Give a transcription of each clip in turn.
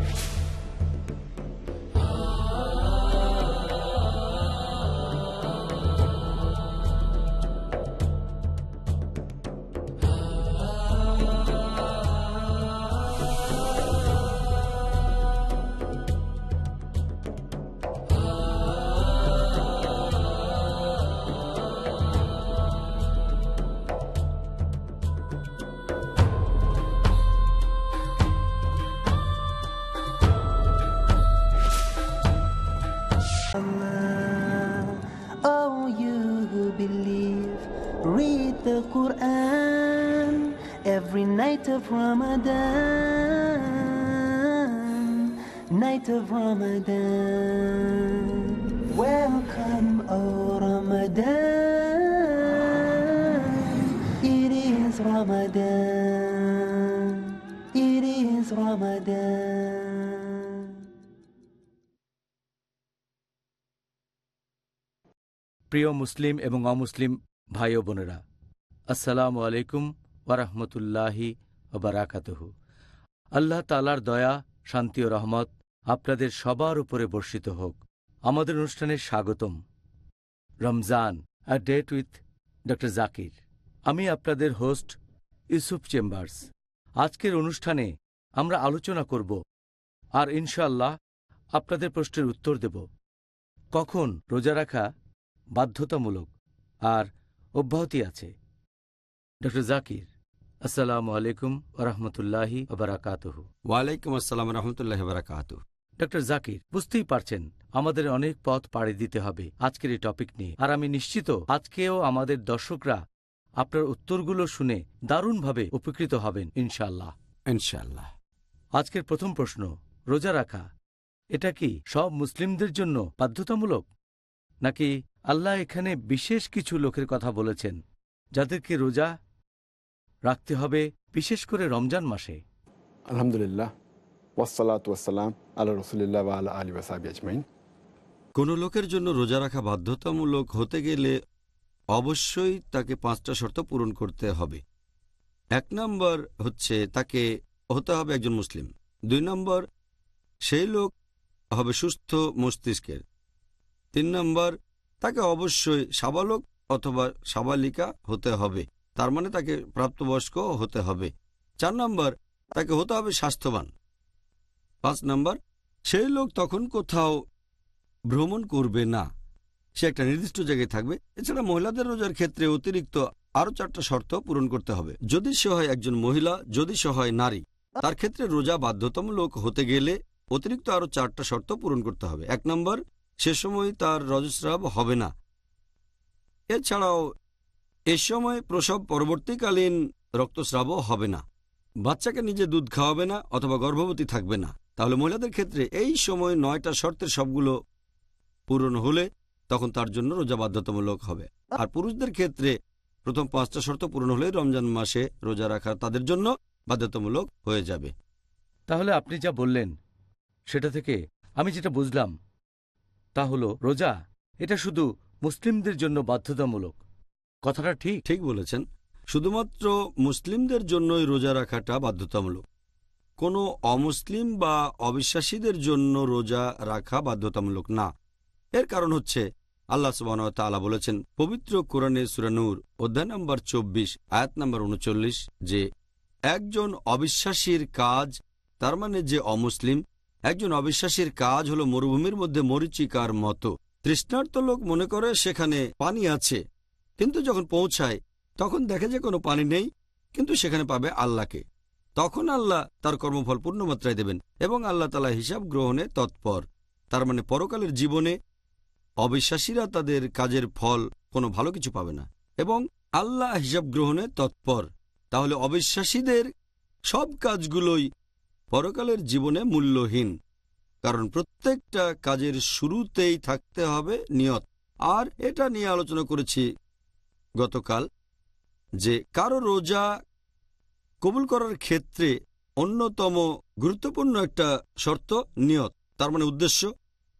you Of Ramadan. Welcome, O Ramadan. It is Ramadan. It is Ramadan. প্রিয় মুসলিম এবং অমুসলিম ভাই ও বোনেরা আসসালামু আলাইকুম ওরহমতুল্লাহি ওবরাকাতহু আল্লাহ তালার দয়া শান্তি ও রহমত আপনাদের সবার উপরে বর্ষিত হোক। আমাদের অনুষ্ঠানে স্বাগতম। রমজান আ ডেট উইথ ড জাকির আমি আপনাদের হোস্ট ইউসুফ চেম্বার্স আজকের অনুষ্ঠানে আমরা আলোচনা করব আর ইনশাল্লাহ আপনাদের প্রশ্নের উত্তর দেব। কখন রোজা রাখা বাধ্যতামূলক আর অব্যাহতি আছে? ড জাকির আসসালামু আলাইকুম ওরহমতুল্লাহি ওবরাকাতহ। ওয়ালাইকুম আসসালাম রহমতুল্লাহ বারাকাত ড জাকির বুঝতেই পারছেন আমাদের অনেক পথ পাড়ি দিতে হবে আজকের এই টপিক নিয়ে। আর আমি নিশ্চিত আজকেও আমাদের দর্শকরা আপনার উত্তরগুলো শুনে দারুণভাবে উপকৃত হবেন ইনশাআল্লাহ। ইনশাল্লাহ আজকের প্রথম প্রশ্ন রোজা রাখা এটা কি সব মুসলিমদের জন্য বাধ্যতামূলক? নাকি আল্লাহ এখানে বিশেষ কিছু লোকের কথা বলেছেন যাদেরকে রোজা রাখতে হবে বিশেষ করে রমজান মাসে। আলহামদুলিল্লাহ। ওয়াসালাত ওয়াসালাম আল্লাহ রসুলিল্লাহ বা আল্লাহ আলী ওসাবি আজমাইন। কোনো লোকের জন্য রোজা রাখা বাধ্যতামূলক হতে গেলে অবশ্যই তাকে পাঁচটা শর্ত পূরণ করতে হবে। এক নম্বর হচ্ছে তাকে হতে হবে একজন মুসলিম। দুই নম্বর সেই লোক হবে সুস্থ মস্তিষ্কের। তিন নম্বর তাকে অবশ্যই সাবালক অথবা সাবালিকা হতে হবে। তার মানে তাকে প্রাপ্তবয়স্ক হতে হবে। চার নম্বর, তাকে হতে হবে স্বাস্থ্যবান। পাঁচ নম্বর, সেই লোক তখন কোথাও ভ্রমণ করবে না। সে একটা নির্দিষ্ট জায়গায় থাকবে। এছাড়া মহিলাদের রোজার ক্ষেত্রে অতিরিক্ত আরও চারটা শর্ত পূরণ করতে হবে। যদি সে হয় একজন মহিলা, যদি সে হয় নারী, তার ক্ষেত্রে রোজা বাধ্যতামূলক হতে গেলে অতিরিক্ত আরও চারটা শর্ত পূরণ করতে হবে। এক নম্বর, সে সময় তার রজস্রাব হবে না। এছাড়াও এ সময় প্রসব পরবর্তীকালীন রক্তস্রাবও হবে না। বাচ্চাকে নিজে দুধ খাওয়াবে না অথবা গর্ভবতী থাকবে না। তাহলে মহিলাদের ক্ষেত্রে এই সময় নয়টা শর্তের সবগুলো পূরণ হলে তখন তার জন্য রোজা বাধ্যতামূলক হবে। আর পুরুষদের ক্ষেত্রে প্রথম পাঁচটা শর্ত পূরণ হলে রমজান মাসে রোজা রাখা তাদের জন্য বাধ্যতামূলক হয়ে যাবে। তাহলে আপনি যা বললেন, সেটা থেকে আমি যেটা বুঝলাম, তা হলো রোজা, এটা শুধু মুসলিমদের জন্য বাধ্যতামূলক। কথাটা ঠিক। ঠিক বলেছেন। শুধুমাত্র মুসলিমদের জন্যই রোজা রাখাটা বাধ্যতামূলক। কোনো অমুসলিম বা অবিশ্বাসীদের জন্য রোজা রাখা বাধ্যতামূলক না। এর কারণ হচ্ছে, আল্লাহ সুবাহ তাআলা বলেছেন, পবিত্র কোরআনে সুরানুর অধ্যায় নম্বর চব্বিশ, আয়াত নম্বর উনচল্লিশ, যে একজন অবিশ্বাসীর কাজ, তার মানে যে অমুসলিম, একজন অবিশ্বাসীর কাজ হলো মরুভূমির মধ্যে মরিচিকার মতো। তৃষ্ণার্ত লোক মনে করে সেখানে পানি আছে কিন্তু যখন পৌঁছায়, তখন দেখে যে কোনো পানি নেই, কিন্তু সেখানে পাবে আল্লাহকে। তখন আল্লাহ তার কর্মফল পূর্ণমাত্রায় দেবেন এবং আল্লাহ তালা হিসাব গ্রহণে তৎপর। তার মানে পরকালের জীবনে অবিশ্বাসীরা তাদের কাজের ফল কোনো ভালো কিছু পাবে না এবং আল্লাহ হিসাব গ্রহণে তৎপর। তাহলে অবিশ্বাসীদের সব কাজগুলোই পরকালের জীবনে মূল্যহীন, কারণ প্রত্যেকটা কাজের শুরুতেই থাকতে হবে নিয়ত। আর এটা নিয়ে আলোচনা করেছি গতকাল যে কারও রোজা কবুল করার ক্ষেত্রে অন্যতম গুরুত্বপূর্ণ একটা শর্ত, নিয়ত। তার মানে উদ্দেশ্য।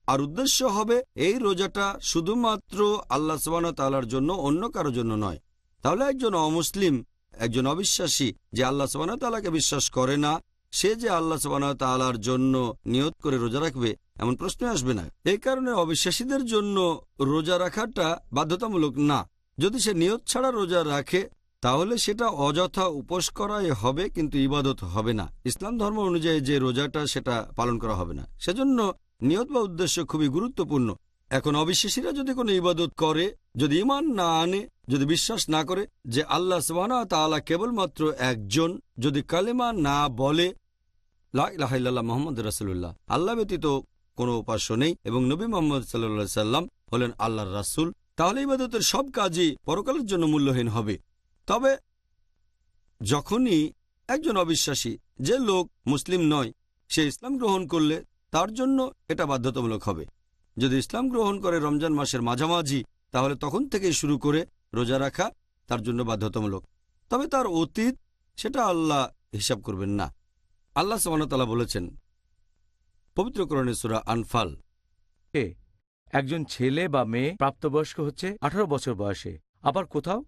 আর উদ্দেশ্য হবে এই রোজাটা শুধুমাত্র আল্লাহ সবানা তালার জন্য, অন্য কারও জন্য নয়। তাহলে একজন অমুসলিম, একজন অবিশ্বাসী যে আল্লাহ সবানা তালাকে বিশ্বাস করে না, সে যে আল্লাহ সবানা তালার জন্য নিয়ত করে রোজা রাখবে, এমন প্রশ্ন আসবে না। এই কারণে অবিশ্বাসীদের জন্য রোজা রাখাটা বাধ্যতামূলক না। যদি সে নিয়ত ছাড়া রোজা রাখে, তাহলে সেটা অযথা উপোস করাই হবে, কিন্তু ইবাদত হবে না। ইসলাম ধর্ম অনুযায়ী যে রোজাটা, সেটা পালন করা হবে না। সেজন্য নিয়ত বা উদ্দেশ্য খুবই গুরুত্বপূর্ণ। এখন অবিশ্বাসীরা যদি কোনো ইবাদত করে, যদি ইমান না আনে, যদি বিশ্বাস না করে যে আল্লাহ সুবাহ তাআলা কেবলমাত্র একজন, যদি কালেমা না বলে লাহ মোহাম্মদ রাসুল্লাহ আল্লাহ ব্যতীত কোনো উপাস্য নেই। এবং নবী মোহাম্মদ সাল্লা সাল্লাম হলেন আল্লাহর রাসুল। তাহলে ইবাদতের সব কাজই পরকালের জন্য মূল্যহীন হবে। তবে যখনই একজন অবিশ্বাসী, যে লোক মুসলিম নয়, সে ইসলাম গ্রহণ করলে তার জন্য এটা বাধ্যতামূলক হবে। যদি ইসলাম গ্রহণ করে রমজান মাসের মাঝামাঝি, তাহলে তখন থেকেই শুরু করে রোজা রাখা তার জন্য বাধ্যতামূলক। তবে তার অতীত, সেটা আল্লাহ হিসাব করবেন না। আল্লাহ সমানতালা বলেছেন পবিত্রকরণে সুরা আনফাল। এ একজন ছেলে বা মেয়ে প্রাপ্তবয়স্ক হচ্ছে আঠারো বছর বয়সে। আবার কোথাও?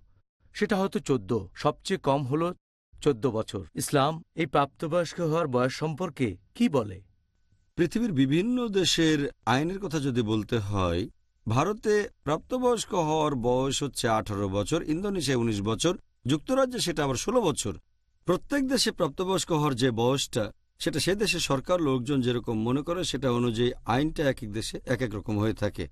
সেটা হয়তো চোদ্দ, সবচেয়ে কম হল চোদ্দ বছর। ইসলাম, এই প্রাপ্তবয়স্ক হওয়ার বয়স সম্পর্কে কি বলে? পৃথিবীর বিভিন্ন দেশের আইনের কথা যদি বলতে হয়, ভারতে প্রাপ্তবয়স্ক হওয়ার বয়স হচ্ছে আঠারো বছর, ইন্দোনেশিয়ায় ১৯ বছর, যুক্তরাজ্যে সেটা আবার ১৬ বছর। প্রত্যেক দেশে প্রাপ্তবয়স্ক হওয়ার যে বয়সটা সেটা সে দেশে সরকার লোকজন যেরকম মনে করে, সেটা অনুযায়ী আইনটা এক এক দেশে এক এক রকম হয়ে থাকে।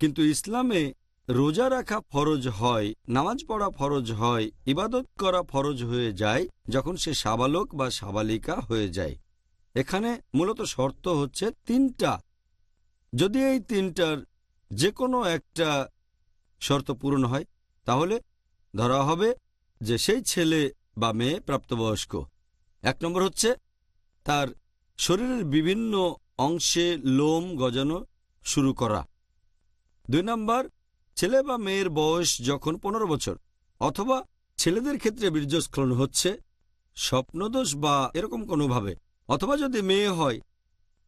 কিন্তু ইসলামে রোজা রাখা ফরজ হয়, নামাজ পড়া ফরজ হয়, ইবাদত করা ফরজ হয়ে যায় যখন সে সাবালক বা সাবালিকা হয়ে যায়। এখানে মূলত শর্ত হচ্ছে তিনটা। যদি এই তিনটার যে কোনো একটা শর্ত পূরণ হয়, তাহলে ধরা হবে যে সেই ছেলে বা মেয়ে প্রাপ্তবয়স্ক। এক নম্বর হচ্ছে তার শরীরের বিভিন্ন অংশে লোম গজানো শুরু করা। দুই নম্বর, ছেলে বা মেয়ের বয়স যখন পনেরো বছর, অথবা ছেলেদের ক্ষেত্রে বীর্যস্খলন হচ্ছে, স্বপ্নদোষ বা এরকম কোনোভাবে, অথবা যদি মেয়ে হয়,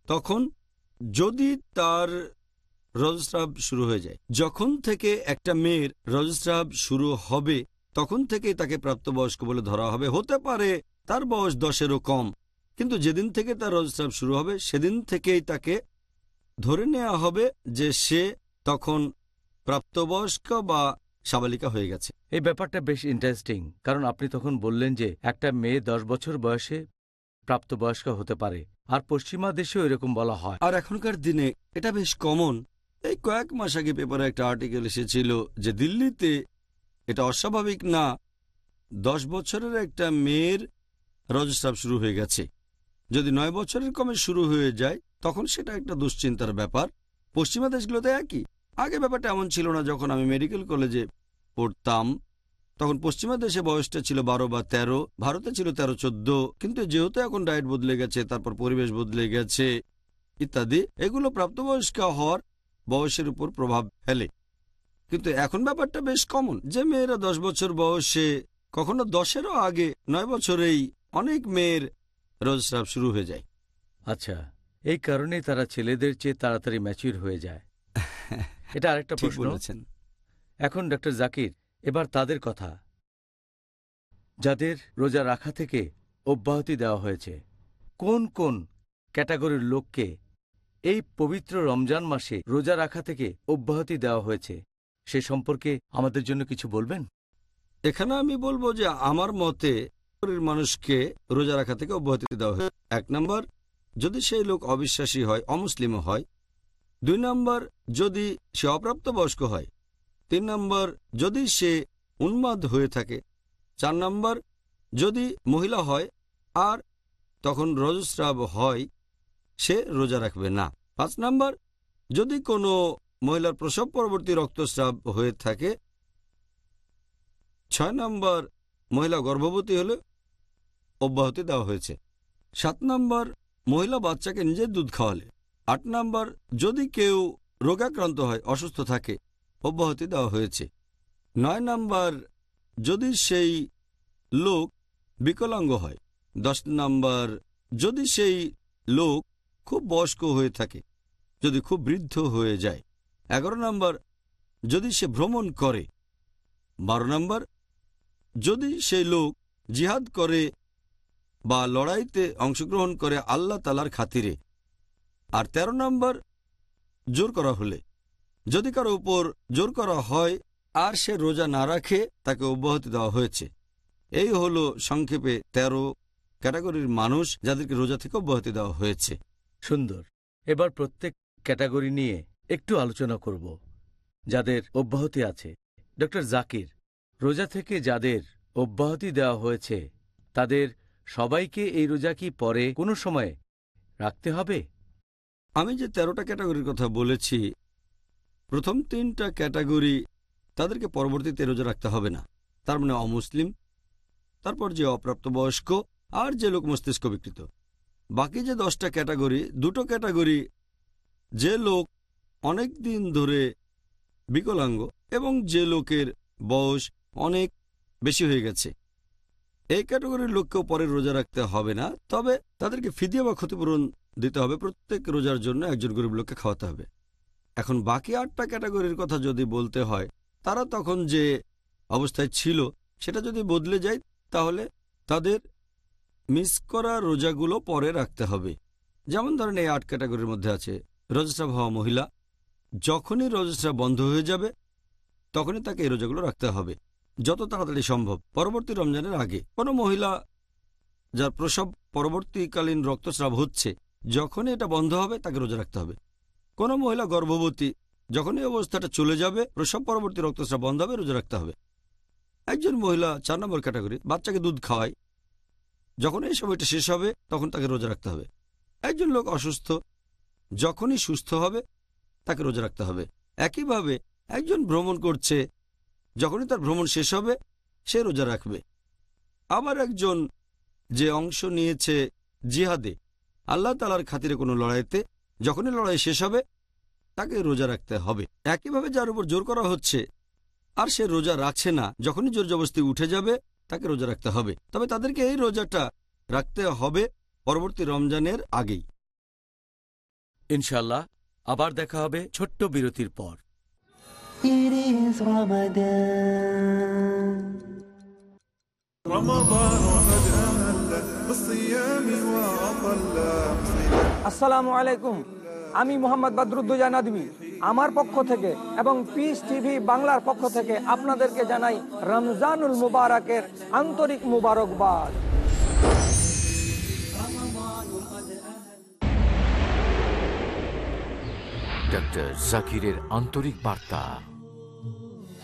তখন যদি তার রজস্রাব শুরু হয়ে যায়। যখন থেকে একটা মেয়ের রজস্রাব শুরু হবে, তখন থেকেই তাকে প্রাপ্তবয়স্ক বলে ধরা হবে। হতে পারে তার বয়স দশেরও কম কিন্তু যেদিন থেকে তার রজস্রাব শুরু হবে সেদিন থেকেই তাকে ধরে নেওয়া হবে যে সে তখন প্রাপ্তবয়স্ক বা সাবালিকা হয়ে গেছে। এই ব্যাপারটা বেশ ইন্টারেস্টিং কারণ আপনি তখন বললেন যে একটা মেয়ে দশ বছর বয়সে প্রাপ্তবয়স্ক হতে পারে আর পশ্চিমা দেশেও এরকম বলা হয়। আর এখনকার দিনে এটা বেশ কমন এই কয়েক মাস আগে পেপারে একটা আর্টিকেল এসেছিল যে দিল্লিতে এটা অস্বাভাবিক না দশ বছরের একটা মেয়ের রজস্রাব শুরু হয়ে গেছে। যদি নয় বছরের কমে শুরু হয়ে যায়, তখন সেটা একটা দুশ্চিন্তার ব্যাপার। পশ্চিমা দেশগুলোতে একই। আগে ব্যাপারটা এমন ছিল না যখন আমি মেডিকেল কলেজে পড়তাম। তখন পশ্চিমা দেশে বয়সটা ছিল বারো বা ১৩ ভারতে ছিল তেরো চোদ্দ। কিন্তু যেহেতু এখন ডায়েট বদলে গেছে, তারপর পরিবেশ বদলে গেছে, ইত্যাদি, এগুলো প্রাপ্তবয়স্ক হওয়ার বয়সের উপর প্রভাব ফেলে। কিন্তু এখন ব্যাপারটা বেশ কমন যে মেয়েরা দশ বছর বয়সে, কখনো দশেরও আগে, নয় বছরেই অনেক মেয়ের রজস্রাব শুরু হয়ে যায়। আচ্ছা এই কারণেই তারা ছেলেদের চেয়ে তাড়াতাড়ি ম্যাচিউর হয়ে যায়। এটা আরেকটা প্রশ্ন। বলেছেন। এখন ডক্টর জাকির এবার তাদের কথা। যাদের রোজা রাখা থেকে অব্যাহতি দেওয়া হয়েছে কোন কোন ক্যাটাগরির লোককে এই পবিত্র রমজান মাসে রোজা রাখা থেকে অব্যাহতি দেওয়া হয়েছে সে সম্পর্কে আমাদের জন্য কিছু বলবেন? এখানে আমি বলব যে আমার মতে মানুষকে রোজা রাখা থেকে অব্যাহতি দেওয়া হয় এক নম্বর, যদি সেই লোক অবিশ্বাসী হয়, অমুসলিমও হয়। দুই নম্বর, যদি সে অপ্রাপ্ত বয়স্ক হয়। তিন নম্বর, যদি সে উন্মাদ হয়ে থাকে। চার নম্বর, যদি মহিলা হয় আর তখন রজস্রাব হয়, সে রোজা রাখবে না। পাঁচ নম্বর, যদি কোনো মহিলার প্রসব পরবর্তী রক্তস্রাব হয়ে থাকে। ছয় নম্বর, মহিলা গর্ভবতী হলে অব্যাহতি দেওয়া হয়েছে। সাত নম্বর, মহিলা বাচ্চাকে নিজের দুধ খাওয়ালে। আট নম্বর, যদি কেউ রোগাক্রান্ত হয়, অসুস্থ থাকে, অব্যাহতি দেওয়া হয়েছে। নয় নম্বর, যদি সেই লোক বিকলাঙ্গ হয়, দশ নম্বর, যদি সেই লোক খুব বয়স্ক হয়ে থাকে, যদি খুব বৃদ্ধ হয়ে যায়। এগারো নম্বর, যদি সে ভ্রমণ করে। বারো নম্বর, যদি সেই লোক জিহাদ করে বা লড়াইতে অংশগ্রহণ করে আল্লাহ তালার খাতিরে। আর ১৩ নম্বর, জোর করা হলে। যদি কারও উপর জোর করা হয় আর সে রোজা না রাখে, তাকে অব্যাহতি দেওয়া হয়েছে। এই হলো সংক্ষেপে ১৩ ক্যাটাগরির মানুষ যাদেরকে রোজা থেকে অব্যাহতি দেওয়া হয়েছে। সুন্দর। এবার প্রত্যেক ক্যাটাগরি নিয়ে একটু আলোচনা করব, যাদের অব্যাহতি আছে। ডক্টর জাকির, রোজা থেকে যাদের অব্যাহতি দেওয়া হয়েছে, তাদের সবাইকে এই রোজা কি পরে কোনো সময়ে রাখতে হবে? আমি যে তেরোটা ক্যাটাগরির কথা বলেছি, প্রথম তিনটা ক্যাটাগরি তাদেরকে পরবর্তীতে রোজা রাখতে হবে না। তার মানে অমুসলিম, তারপর যে অপ্রাপ্তবয়স্ক আর যে লোক মস্তিষ্ক বিকৃত। বাকি যে দশটা ক্যাটাগরি, দুটো ক্যাটাগরি যে লোক অনেক দিন ধরে বিকলাঙ্গ এবং যে লোকের বয়স অনেক বেশি হয়ে গেছে। এই ক্যাটাগরির লোককেও পরে রোজা রাখতে হবে না, তবে তাদেরকে ফিদিয়া বা ক্ষতিপূরণ দিতে হবে। প্রত্যেক রোজার জন্য একজন গরিব লোককে খাওয়াতে হবে। এখন বাকি আটটা ক্যাটাগরির কথা যদি বলতে হয়, তারা তখন যে অবস্থায় ছিল, সেটা যদি বদলে যায়, তাহলে তাদের মিস করা রোজাগুলো পরে রাখতে হবে। যেমন ধরেন এই আট ক্যাটাগরির মধ্যে আছে রজস্রাব হওয়া মহিলা। যখনই রজস্রাব বন্ধ হয়ে যাবে, তখনই তাকে এই রোজাগুলো রাখতে হবে। যত তাড়াতাড়ি সম্ভব। পরবর্তী রমজানের আগে। কোনো মহিলা যার প্রসব পরবর্তীকালীন রক্তস্রাব হচ্ছে, যখনই এটা বন্ধ হবে, তাকে রোজা রাখতে হবে। কোনো মহিলা গর্ভবতী, যখনই অবস্থাটা চলে যাবে, প্রসব পরবর্তী রক্তস্রাব বন্ধ হবে, রোজা রাখতে হবে। একজন মহিলা চার নম্বর ক্যাটাগরি, বাচ্চাকে দুধ খাওয়ায় যখন এই সময়টা শেষ হবে, তখন তাকে রোজা রাখতে হবে। একজন লোক অসুস্থ, যখনই সুস্থ হবে, তাকে রোজা রাখতে হবে। একইভাবে একজন ভ্রমণ করছে যখনই তার ভ্রমণ শেষ হবে, সে রোজা রাখবে। আবার একজন যে অংশ নিয়েছে জিহাদে, আল্লাহ তালার খাতিরে কোনো লড়াইতে যখনই লড়াই শেষ হবে, তাকে রোজা রাখতে হবে। একইভাবে যার উপর জোর করা হচ্ছে, আর সে রোজা রাখছে না, যখনই জোর জবস্তি উঠে যাবে, তাকে রোজা রাখতে হবে। তবে তাদেরকে এই রোজাটা রাখতে হবে পরবর্তী রমজানের আগেই। ইনশাল্লাহ আবার দেখা হবে ছোট্ট বিরতির পর। It is Ramadan. আসসালামু আলাইকুম। আমি মোহাম্মদ বাদরুদ্দোজা নাদবি। আমার পক্ষ থেকে এবং পিস টিভি বাংলার পক্ষ থেকে আপনাদেরকে জানাই রমজানুল মুবারকের আন্তরিক মুবারকবাদ। ডক্টর জাকিরের আন্তরিক বার্তা।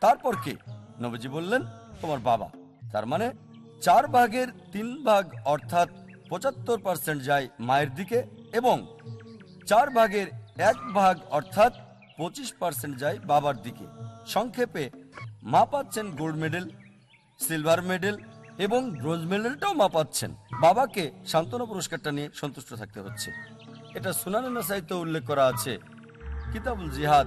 তারপর কে? নবীজি বললেন, তোমার বাবা। তার মানে চার ভাগের তিন ভাগ অর্থাৎ পঁচাত্তর পার্সেন্ট যায় মায়ের দিকে এবং চার ভাগের এক ভাগ অর্থাৎ পঁচিশ পার্সেন্ট যায় বাবার দিকে। সংক্ষেপে, মা পাচ্ছেন গোল্ড মেডেল সিলভার মেডেল এবং ব্রোঞ্জ মেডেলটাও মা পাচ্ছেন। বাবাকে সান্ত্বনা পুরস্কারটা নিয়ে সন্তুষ্ট থাকতে হচ্ছে। এটা সুনানা সাহিত্য উল্লেখ করা আছে। কিতাবুল জিহাদ,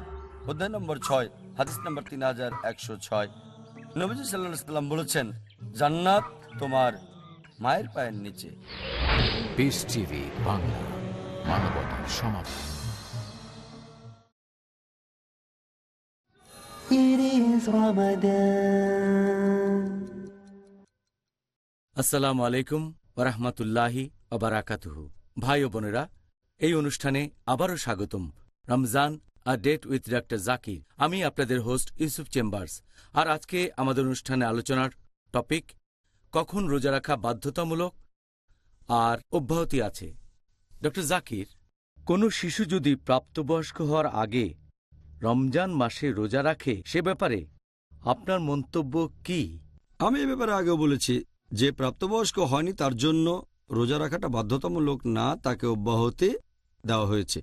অধ্যায় নম্বর ছয়। হাদিস নম্বর তিন হাজার একশো ছয়। নবীজি সাল্লাহ সাল্লাম বলেছেন জান্নাত তোমার মায়ের পায়ের নিচে। টিভি বাংলা মানবতার সমাধান. আসসালামু আলাইকুম ওরহমতুল্লাহি ওবারাকাতুহু ভাই ও বোনেরা এই অনুষ্ঠানে আবারও স্বাগতম। Ramzan a date with doctor Zakir আমি আপনাদের হোস্ট ইউসুফ চেম্বার্স আর আজকে আমাদের অনুষ্ঠানে আলোচনার টপিক কখন রোজা রাখা বাধ্যতামূলক আর অব্যাহতি আছে। ডক্টর জাকির কোনো শিশু যদি প্রাপ্তবয়স্ক হওয়ার আগে রমজান মাসে রোজা রাখে, সে ব্যাপারে আপনার মন্তব্য কি? আমি এ ব্যাপারে আগেও বলেছি যে প্রাপ্তবয়স্ক হয়নি তার জন্য রোজা রাখাটা বাধ্যতামূলক না, তাকে অব্যাহতি দেওয়া হয়েছে।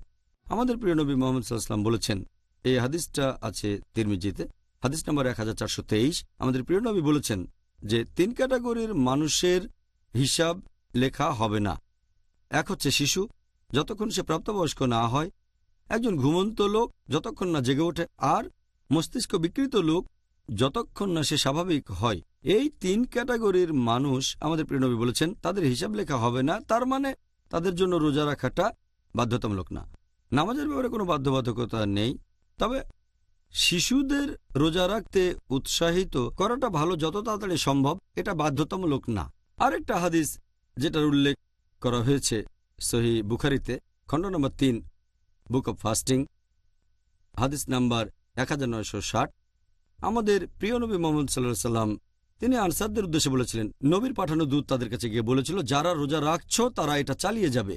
আমাদের প্রিয় নবী মোহাম্মদ সাল্লাম বলেছেন, এই হাদিসটা আছে তিরমিজিতে, হাদিস নম্বর এক হাজার চারশো তেইশ। আমাদের প্রিয় নবী বলেছেন যে, তিন ক্যাটাগরির মানুষের হিসাব লেখা হবে না। এক হচ্ছে শিশু, যতক্ষণ সে প্রাপ্তবয়স্ক না হয়, একজন ঘুমন্ত লোক যতক্ষণ না জেগে ওঠে, আর মস্তিষ্ক বিকৃত লোক যতক্ষণ না সে স্বাভাবিক হয়। এই তিন ক্যাটাগরির মানুষ, আমাদের প্রিয়নবী বলেছেন, তাদের হিসাব লেখা হবে না, তার মানে তাদের জন্য রোজা রাখাটা বাধ্যতামূলক না। নামাজের ব্যাপারে কোনো বাধ্যবাধকতা নেই। তবে শিশুদের রোজা রাখতে উৎসাহিত করাটা ভালো যত তাড়াতাড়ি সম্ভব, এটা বাধ্যতামূলক না। আরেকটা হাদিস যেটার উল্লেখ করা হয়েছে সহি বুখারিতে, খণ্ড নম্বর তিন, বুক অব ফাস্টিং, হাদিস নাম্বার এক আমাদের প্রিয় নবী মোহাম্মদ সাল্লাহ সাল্লাম, তিনি আনসারদের উদ্দেশ্যে বলেছিলেন, নবীর পাঠানো দূত তাদের কাছে গিয়ে বলেছিল, যারা রোজা রাখছ তারা এটা চালিয়ে যাবে।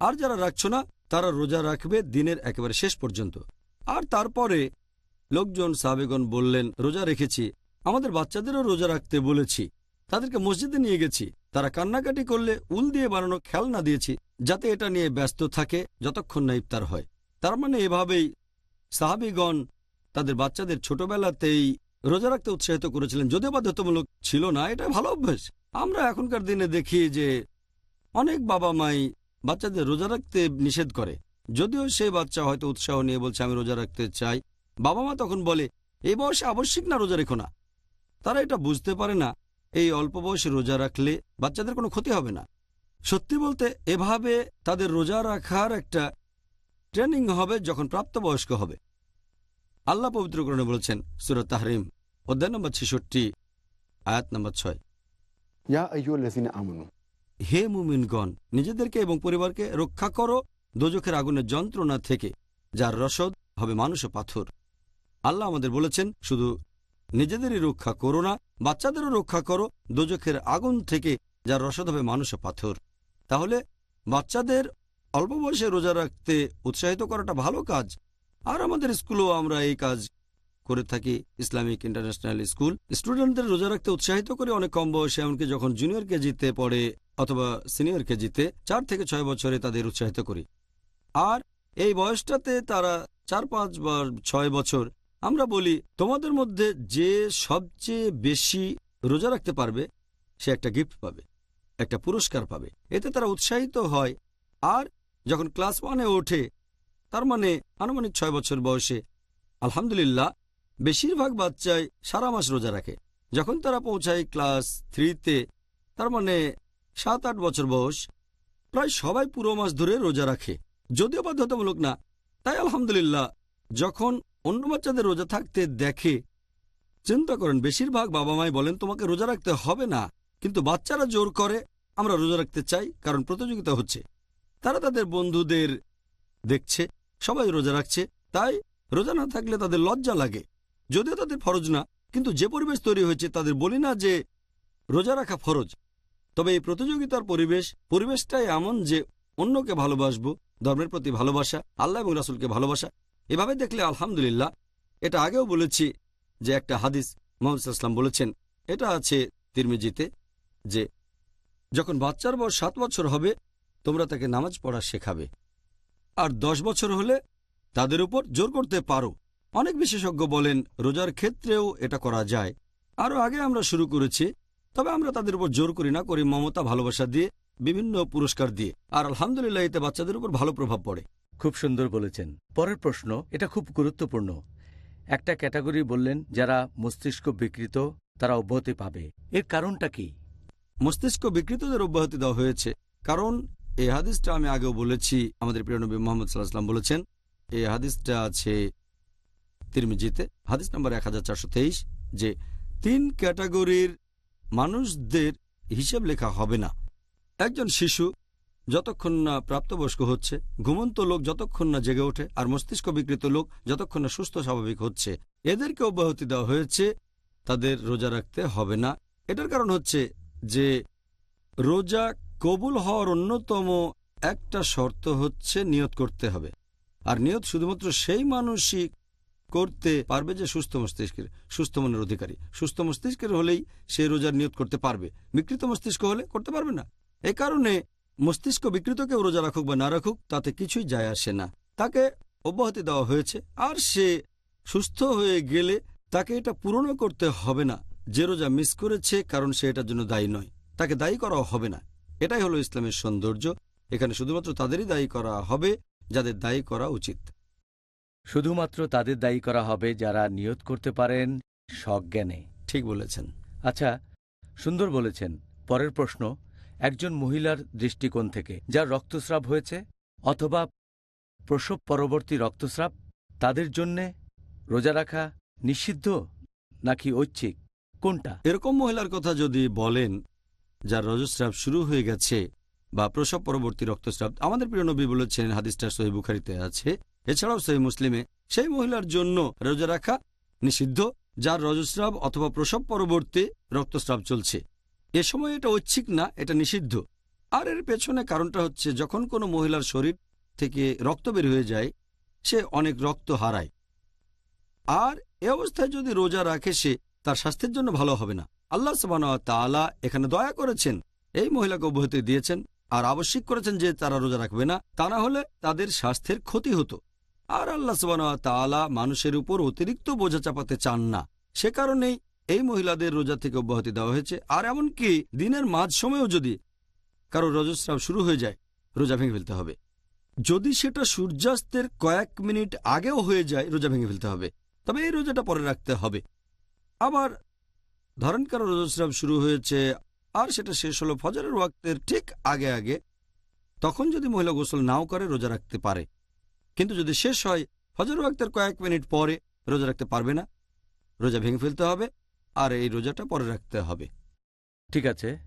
আর যারা রাখছ না তারা রোজা রাখবে দিনের একেবারে শেষ পর্যন্ত। আর তারপরে লোকজন সাবেগন বললেন, রোজা রেখেছি। আমাদের বাচ্চাদেরও রোজা রাখতে বলেছি। তাদেরকে মসজিদে নিয়ে গেছি। তারা কান্নাকাটি করলে উল দিয়ে বানানো খেলনা দিয়েছি, যাতে এটা নিয়ে ব্যস্ত থাকে যতক্ষণ না ইফতার হয়। তার মানে এভাবেই সাহাবিগণ তাদের বাচ্চাদের ছোটবেলাতেই রোজা রাখতে উৎসাহিত করেছিলেন। যদিও বাধ্যতামূলক ছিল না, এটা ভালো অভ্যেস। আমরা এখনকার দিনে দেখি যে অনেক বাবা মাই বাচ্চাদের রোজা রাখতে নিষেধ করে। যদিও সে বাচ্চা হয়তো উৎসাহ নিয়ে বলছে, আমি রোজা রাখতে চাই। বাবা মা তখন বলে, এই বয়সে আবশ্যিক না রোজা রেখো না। তারা এটা বুঝতে পারে না, এই অল্প বয়সে রোজা রাখলে বাচ্চাদের কোনো ক্ষতি হবে না। সত্যি বলতে, এভাবে তাদের রোজা রাখার একটা ট্রেনিং হবে যখন প্রাপ্তবয়স্ক হবে। আল্লাহ পবিত্রকরণে বলেছেন সুরত তাহরিম, অধ্যায় নম্বর ছেষট্টি, আয়াত নম্বর ছয়। হে মুমিনগণ, নিজেদেরকে এবং পরিবারকে রক্ষা করো, দোজখের আগুনের যন্ত্রণা থেকে, যার রসদ হবে মানুষ ও পাথর। আল্লাহ আমাদের বলেছেন, শুধু নিজেদেরই রক্ষা করো না, বাচ্চাদেরও রক্ষা করো, দোজখের আগুন থেকে, যার রসদ হবে মানুষ ও পাথর। তাহলে বাচ্চাদের অল্প বয়সে রোজা রাখতে উৎসাহিত করাটা ভালো কাজ। আর আমাদের স্কুলেও আমরা এই কাজ করে থাকি, ইসলামিক ইন্টারন্যাশনাল স্কুল। স্টুডেন্টদের রোজা রাখতে উৎসাহিত করে অনেক কম বয়সে, এমনকি যখন জুনিয়র কেজিতে পড়ে অথবা সিনিয়র কেজিতে চার থেকে ছয় বছরে তাদের উৎসাহিত করি। আর এই বয়সটাতে তারা চার, পাঁচ বা ছয় বছর, আমরা বলি তোমাদের মধ্যে যে সবচেয়ে বেশি রোজা রাখতে পারবে, সে একটা গিফট পাবে, একটা পুরস্কার পাবে। এতে তারা উৎসাহিত হয়। আর যখন ক্লাস ওয়ানে ওঠে, তার মানে আনুমানিক ছয় বছর বয়সে আলহামদুলিল্লাহ বেশিরভাগ বাচ্চাই সারা মাস রোজা রাখে। যখন তারা পৌঁছায় ক্লাস থ্রিতে, তার মানে সাত আট বছর বয়স। প্রায় সবাই পুরো মাস ধরে রোজা রাখে। যদিও বাধ্যতামূলক না, তাই আলহামদুলিল্লাহ, যখন অন্য বাচ্চাদের রোজা থাকতে দেখে, চিন্তা করেন, বেশিরভাগ বাবা মাই বলেন তোমাকে রোজা রাখতে হবে না, কিন্তু বাচ্চারা জোর করে, আমরা রোজা রাখতে চাই, কারণ প্রতিযোগিতা হচ্ছে। তারা তাদের বন্ধুদের দেখছে, সবাই রোজা রাখছে, তাই রোজা না থাকলে তাদের লজ্জা লাগে। যদিও তাদের ফরজ না, কিন্তু যে পরিবেশ তৈরি হয়েছে, তাদের বলি না যে রোজা রাখা ফরজ। তবে এই প্রতিযোগিতার পরিবেশ, পরিবেশটাই এমন যে অন্যকে ভালোবাসবো, ধর্মের প্রতি ভালোবাসা, আল্লাহ এবং রাসুলকে ভালোবাসা। এভাবে দেখলে আলহামদুলিল্লাহ, এটা আগেও বলেছি যে একটা হাদিস মোহাম্মদ ইসলাম বলেছেন, এটা আছে তিরমিজিতে, যে যখন বাচ্চার বয়স সাত বছর হবে, তোমরা তাকে নামাজ পড়া শেখাবে। আর দশ বছর হলে তাদের উপর জোর করতে পারো। অনেক বিশেষজ্ঞ বলেন, রোজার ক্ষেত্রেও এটা করা যায়। আরও আগে আমরা শুরু করেছি তবে আমরা তাদের উপর জোর করি না করি মমতা ভালোবাসা দিয়ে বিভিন্ন পুরস্কার দিয়ে। আর আলহামদুলিল্লাহ এতে বাচ্চাদের উপর ভালো প্রভাব পড়ে। খুব সুন্দর বলেছেন। পরের প্রশ্ন এটা খুব গুরুত্বপূর্ণ। একটা ক্যাটাগরি বললেন যারা মস্তিষ্ক বিকৃত তারা অব্যাহতি পাবে। এর কারণটা কি? মস্তিষ্ক বিকৃতদের অব্যাহতি দেওয়া হয়েছে। কারণ এই হাদিসটা আমি আগেও বলেছি আমাদের প্রিয় নবী মোহাম্মদ সাল্লাহাম বলেছেন এই হাদিসটা আছে তিরমিজিতে হাদিস নম্বর এক হাজার চারশো তেইশ যে তিন ক্যাটাগরির মানুষদের হিসেব লেখা হবে না। একজন শিশু যতক্ষণ না প্রাপ্তবয়স্ক হচ্ছে, ঘুমন্ত লোক যতক্ষণ না জেগে ওঠে আর মস্তিষ্ক বিকৃত লোক যতক্ষণ না সুস্থ স্বাভাবিক হচ্ছে। এদেরকে অব্যাহতি দেওয়া হয়েছে, তাদের রোজা রাখতে হবে না। এটার কারণ হচ্ছে যে রোজা কবুল হওয়ার অন্যতম একটা শর্ত হচ্ছে নিয়ত করতে হবে। আর নিয়ত শুধুমাত্র সেই মানুষই করতে পারবে যে সুস্থ মস্তিষ্কের, সুস্থ মনের অধিকারী। সুস্থ মস্তিষ্কের হলেই সে রোজার নিয়ত করতে পারবে। বিকৃত মস্তিষ্ক হলে করতে পারবে না। এ কারণে মস্তিষ্ক বিকৃত কেউ রোজা রাখুক বা না রাখুক, তাতে কিছুই যায় আসে না। তাকে অব্যাহতি দেওয়া হয়েছে। আর সে সুস্থ হয়ে গেলে তাকে এটা পূরণও করতে হবে না। যে রোজা মিস করেছে, কারণ সে এটার জন্য দায়ী নয়। তাকে দায়ী করা হবে না। এটাই হলো ইসলামের সৌন্দর্য। এখানে শুধুমাত্র তাদেরই দায়ী করা হবে, যাদের দায়ী করা উচিত। শুধুমাত্র তাদের দায়ী করা হবে যারা নিয়ত করতে পারেন সজ্ঞানে। ঠিক বলেছেন। আচ্ছা সুন্দর বলেছেন। পরের প্রশ্ন একজন মহিলার দৃষ্টিকোণ থেকে যার রক্তস্রাব হয়েছে অথবা প্রসব পরবর্তী রক্তস্রাব তাদের জন্যে রোজা রাখা নিষিদ্ধ নাকি ঐচ্ছিক? কোনটা? এরকম মহিলার কথা যদি বলেন যার রজস্রাব শুরু হয়ে গেছে বা প্রসব পরবর্তী রক্তস্রাব আমাদের প্রিয় নবী বলেছেন হাদিসটা সহি বুখারিতে আছে এছাড়াও সেই মুসলিমে সেই মহিলার জন্য রোজা রাখা নিষিদ্ধ, যার রজস্রাব অথবা প্রসব পরবর্তী রক্তস্রাব চলছে। এ সময় এটা ঐচ্ছিক না, এটা নিষিদ্ধ। আর এর পেছনে কারণটা হচ্ছে, যখন কোনো মহিলার শরীর থেকে রক্ত বের হয়ে যায়, সে অনেক রক্ত হারায়। আর এ অবস্থায় যদি রোজা রাখে সে, তার স্বাস্থ্যের জন্য ভালো হবে না। আল্লাহ তাআলা এখানে দয়া করেছেন, এই মহিলাকে অব্যাহতি দিয়েছেন, আর আবশ্যিক করেছেন যে তারা রোজা রাখবে না, তা না হলে তাদের স্বাস্থ্যের ক্ষতি হতো। আর আল্লাহ তাআলা মানুষের উপর অতিরিক্ত বোঝা চাপাতে চান না। সে কারণেই এই মহিলাদের রোজা থেকে অব্যাহতি দেওয়া হয়েছে। আর এমনকি দিনের মাঝ সময়েও যদি কারও রজস্রাব শুরু হয়ে যায়, রোজা ভেঙে ফেলতে হবে। যদি সেটা সূর্যাস্তের কয়েক মিনিট আগেও হয়ে যায়, রোজা ভেঙে ফেলতে হবে। তবে এই রোজাটা পরে রাখতে হবে। আবার ধরেন কারও রজস্রাব শুরু হয়েছে আর সেটা শেষ হলো ফজরের ওয়াক্তের ঠিক আগে আগে, তখন যদি মহিলা গোসল নাও করে, রোজা রাখতে পারে। কিন্তু যদি শেষ হয় ফজর ওয়াক্তের কয়েক মিনিট পরে রোজা রাখতে পারবে না। রোজা ভেঙে ফেলতে হবে আর এই রোজাটা পরে রাখতে হবে। ঠিক আছে।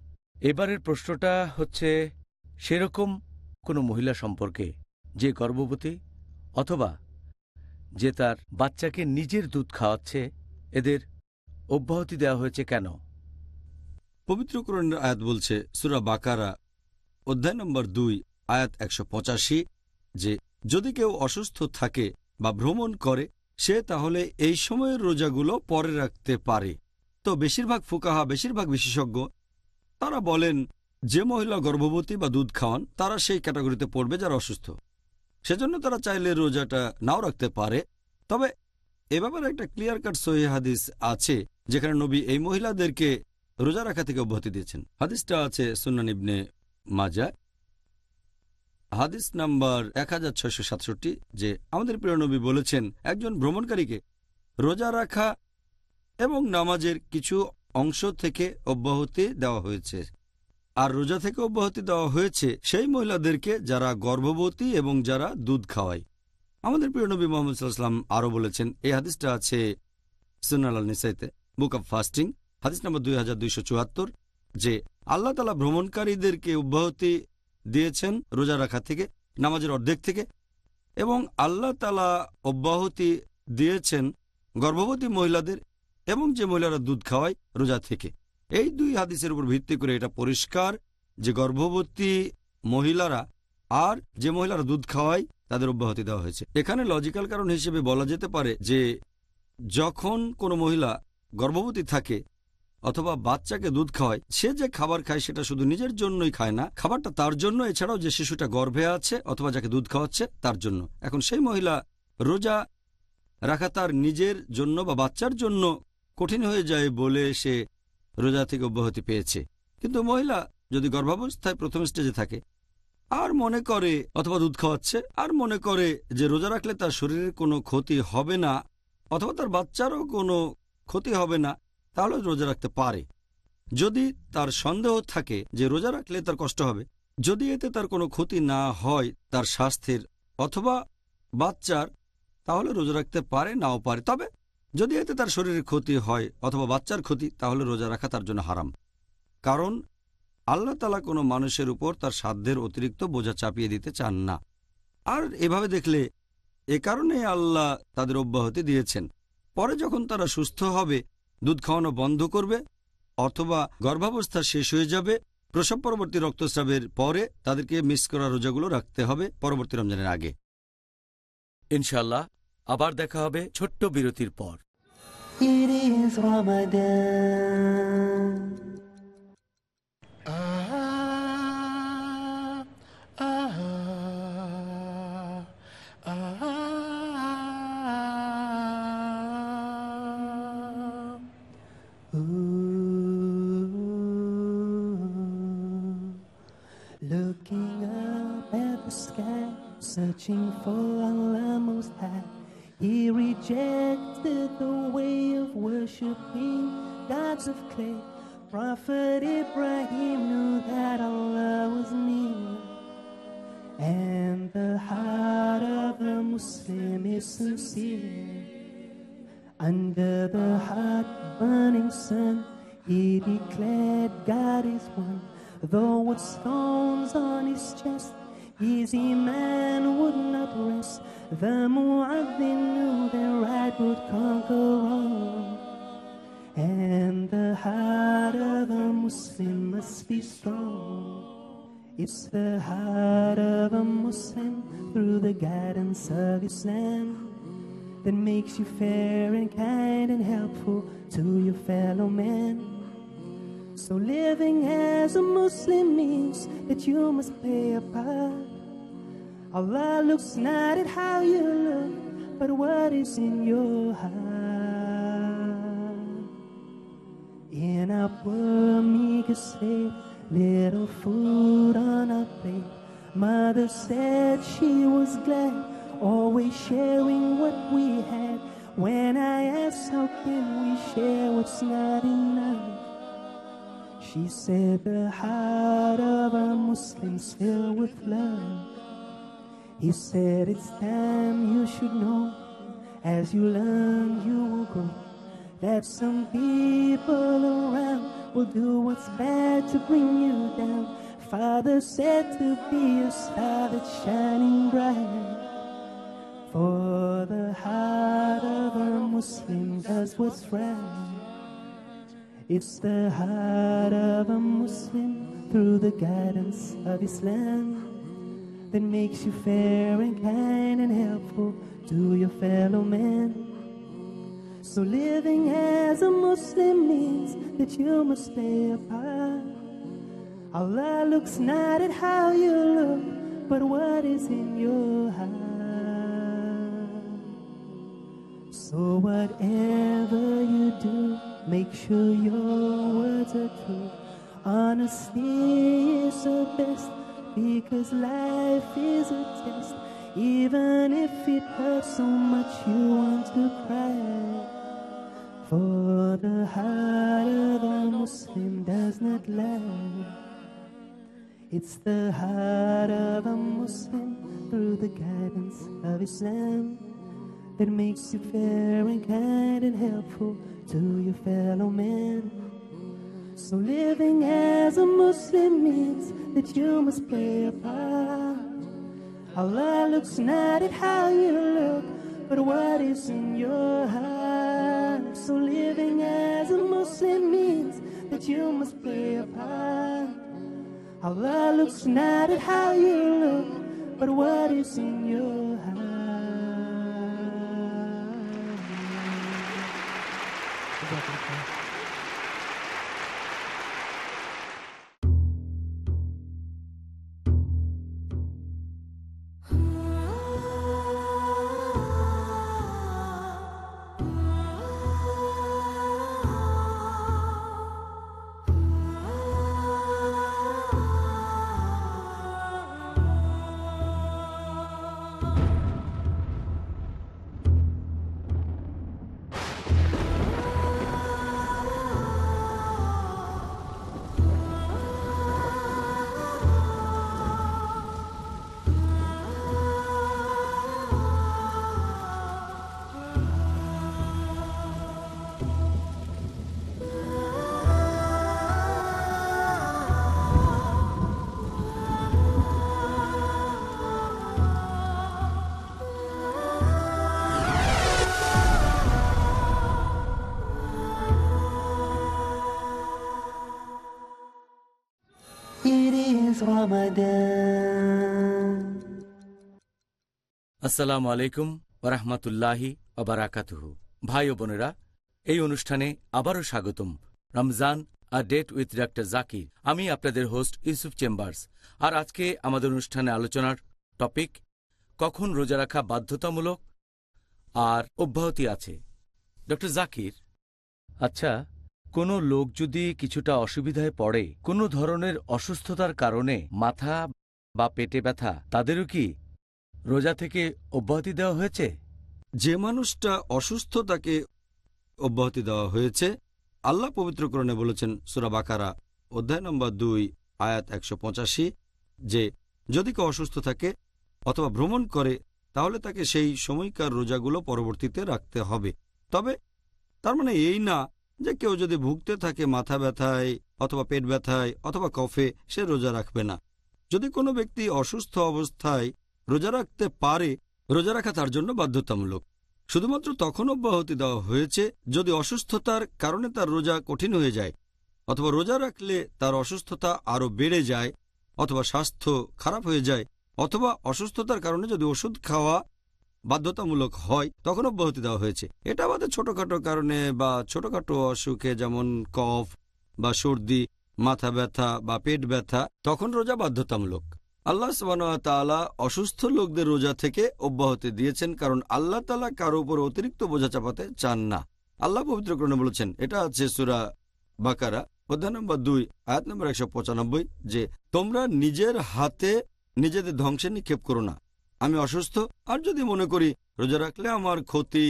এবারের প্রশ্নটা হচ্ছে সেরকম কোনো মহিলা সম্পর্কে যে গর্ভবতী অথবা যে তার বাচ্চাকে নিজের দুধ খাওয়াচ্ছে এদের অব্যাহতি দেওয়া হয়েছে কেন? পবিত্র কোরআনের আয়াত বলছে সুরা বাকারা অধ্যায় নম্বর দুই আয়াত একশো পঁচাশি যে যদি কেউ অসুস্থ থাকে বা ভ্রমণ করে, সে তাহলে এই সময়ের রোজাগুলো পরে রাখতে পারে। তো বেশিরভাগ ফুকাহা, বেশিরভাগ বিশেষজ্ঞ, তারা বলেন, যে মহিলা গর্ভবতী বা দুধ খাওয়ান, তারা সেই ক্যাটাগরিতে পড়বে যারা অসুস্থ। সেজন্য তারা চাইলে রোজাটা নাও রাখতে পারে। তবে এ ব্যাপারে একটা ক্লিয়ার কাট সহি হাদিস আছে, যেখানে নবী এই মহিলাদেরকে রোজা রাখা থেকে অব্যাহতি দিয়েছেন। হাদিসটা আছে সুন্নান মাজা হাদিস নাম্বার এক হাজার ছয়শো সাতষট্টি, যে আমাদের প্রিয়নবী বলেছেন, একজন ভ্রমণকারীকে রোজা রাখা এবং নামাজের কিছু অংশ থেকে অব্যাহতি দেওয়া হয়েছে। আর রোজা থেকে অব্যাহতি দেওয়া হয়েছে সেই মহিলাদেরকে যারা গর্ভবতী এবং যারা দুধ খাওয়ায়। আমাদের প্রিয়নবী মোহাম্মদ সাল্লাম আরও বলেছেন, এই হাদিসটা আছে সুনাল নিসাইতে বুক অব ফাস্টিং, হাদিস নম্বর দুই হাজার দুইশো চুয়াত্তর, যে আল্লাহ তালা ভ্রমণকারীদেরকে অব্যাহতি দিয়েছেন রোজা রাখা থেকে, নামাজের অর্ধেক থেকে। এবং আল্লাহ তালা অব্যাহতি দিয়েছেন গর্ভবতী মহিলাদের এবং যে মহিলারা দুধ খাওয়ায় রোজা থেকে। এই দুই হাদিসের উপর ভিত্তি করে এটা পরিষ্কার যে গর্ভবতী মহিলারা আর যে মহিলারা দুধ খাওয়ায় তাদের অব্যাহতি দেওয়া হয়েছে। এখানে লজিক্যাল কারণ হিসেবে বলা যেতে পারে যে যখন কোনো মহিলা গর্ভবতী থাকে অথবা বাচ্চাকে দুধ খাওয়ায়। সে যে খাবার খায় সেটা শুধু নিজের জন্যই খায় না, খাবারটা তার জন্য। এছাড়াও যে শিশুটা গর্ভে আছে অথবা যাকে দুধ খাওয়াচ্ছে তার জন্য। এখন সেই মহিলা রোজা রাখা তার নিজের জন্য বা বাচ্চার জন্য কঠিন হয়ে যায় বলে সে রোজা থেকে অব্যাহতি পেয়েছে। কিন্তু মহিলা যদি গর্ভাবস্থায় প্রথম স্টেজে থাকে, আর মনে করে অথবা দুধ খাওয়াচ্ছে, আর মনে করে যে রোজা রাখলে তার শরীরের কোনো ক্ষতি হবে না, অথবা তার বাচ্চারও কোনো ক্ষতি হবে না তাহলে রোজা রাখতে পারে। যদি তার সন্দেহ থাকে যে রোজা রাখলে তার কষ্ট হবে, যদি এতে তার কোনো ক্ষতি না হয় তার স্বাস্থ্যের অথবা বাচ্চার, তাহলে রোজা রাখতে পারে, নাও পারে। তবে যদি এতে তার শরীরের ক্ষতি হয় অথবা বাচ্চার ক্ষতি, তাহলে রোজা রাখা তার জন্য হারাম। কারণ আল্লাহ তালা কোনো মানুষের উপর তার সাধ্যের অতিরিক্ত বোঝা চাপিয়ে দিতে চান না। আর এভাবে দেখলে এ কারণে আল্লাহ তাদের অব্যাহতি দিয়েছেন। পরে যখন তারা সুস্থ হবে দুধ খাওয়ানো বন্ধ করবে অথবা গর্ভাবস্থা শেষ হয়ে যাবে। প্রসব পরবর্তী রক্তস্রাবের পরে তাদেরকে মিস করা রোজাগুলো রাখতে হবে পরবর্তী রমজানের আগে। ইনশাল্লাহ আবার দেখা হবে ছোট্ট বিরতির পর। It is Ramadan. For Allah Most High. He rejected the way of worshipping gods of clay. Prophet Ibrahim knew that Allah was near. And the heart of the Muslim is sincere. Under the hot burning sun, he declared God is one. Though with stones on his chest, his iman would not rest. The Mu'adhin knew their right would conquer wrong. And the heart of a Muslim must be strong. It's the heart of a Muslim through the guidance of Islam that makes you fair and kind and helpful to your fellow man. So living as a Muslim means that you must play a part. Allah looks not at how you look, but what is in your heart. In our poor meager state, little food on our plate. Mother said she was glad, always sharing what we had. When I asked how can we share what's not enough, she said the heart of a Muslim's filled with love. He said it's time you should know, as you learn you will grow, that some people around will do what's bad to bring you down. Father said to be a star that's shining bright. For the heart of a Muslim does what's right. It's the heart of a Muslim through the guidance of Islam that makes you fair and kind and helpful to your fellow man. So living as a Muslim means that you must stay apart. Allah looks not at how you look, but what is in your heart. So whatever you do, make sure your words are true. Honesty is the best because life is a test. Even if it hurts so much, you want to cry. For the heart of a Muslim does not lie. It's the heart of a Muslim through the guidance of Islam that makes you fair and kind and helpful to your fellow man. So living as a Muslim means that you must play a part. Allah looks not at how you look, but what is in your heart. So living as a Muslim means that you must play a part. Allah looks not at how you look, but what is in your heart. আসসালামু আলাইকুম ওরহমতুল্লাহি ভাই ও বোনেরা, এই অনুষ্ঠানে আবারও স্বাগতম। Ramzan, a date with doctor Zakir. আমি আপনাদের হোস্ট ইউসুফ চেম্বার্স। আর আজকে আমাদের অনুষ্ঠানে আলোচনার টপিক, কখন রোজা রাখা বাধ্যতামূলক আর অব্যাহতি আছে। ডক্টর জাকির আচ্ছা কোনো লোক যদি কিছুটা অসুবিধায় পড়ে, কোনো ধরনের অসুস্থতার কারণে মাথা বা পেটে ব্যথা, তাদেরও কি রোজা থেকে অব্যাহতি দেওয়া হয়েছে? যে মানুষটা অসুস্থ তাকে অব্যাহতি দেওয়া হয়েছে, আল্লাহ পবিত্রকরণে বলেছেন সুরা বাকারা, অধ্যায় নম্বর দুই, আয়াত একশো পঁচাশি, যে যদি কেউ অসুস্থ থাকে অথবা ভ্রমণ করে, তাহলে তাকে সেই সময়কার রোজাগুলো পরবর্তীতে রাখতে হবে। তবে তার মানে এই না যে কেউ যদি ভুগতে থাকে মাথা ব্যথায় অথবা পেট ব্যথায় অথবা কফে, সে রোজা রাখবে না। যদি কোনো ব্যক্তি অসুস্থ অবস্থায় রোজা রাখতে পারে, রোজা রাখা তার জন্য বাধ্যতামূলক। শুধুমাত্র তখন অব্যাহতি দেওয়া হয়েছে যদি অসুস্থতার কারণে তার রোজা কঠিন হয়ে যায়, অথবা রোজা রাখলে তার অসুস্থতা আরও বেড়ে যায়, অথবা স্বাস্থ্য খারাপ হয়ে যায়, অথবা অসুস্থতার কারণে যদি ওষুধ খাওয়া বাধ্যতামূলক হয়, তখন অব্যাহতি দেওয়া হয়েছে। এটা আমাদের ছোটখাটো কারণে বা ছোটখাটো অসুখে যেমন কফ বা সর্দি, মাথা ব্যথা বা পেট ব্যথা, তখন রোজা বাধ্যতামূলক। আল্লাহ তাআলা অসুস্থ লোকদের রোজা থেকে অব্যাহতি দিয়েছেন, কারণ আল্লাহ তালা কারও উপর অতিরিক্ত বোঝা চাপাতে চান না। আল্লাহ পবিত্রকরণে বলেছেন, এটা আছে সুরা বাকারা, অধ্যায় নম্বর দুই, আয়াত নম্বর একশো পঁচানব্বই, যে তোমরা নিজের হাতে নিজেদের ধ্বংসে নিক্ষেপ করো না। আমি অসুস্থ, আর যদি মনে করি রোজা রাখলে আমার ক্ষতি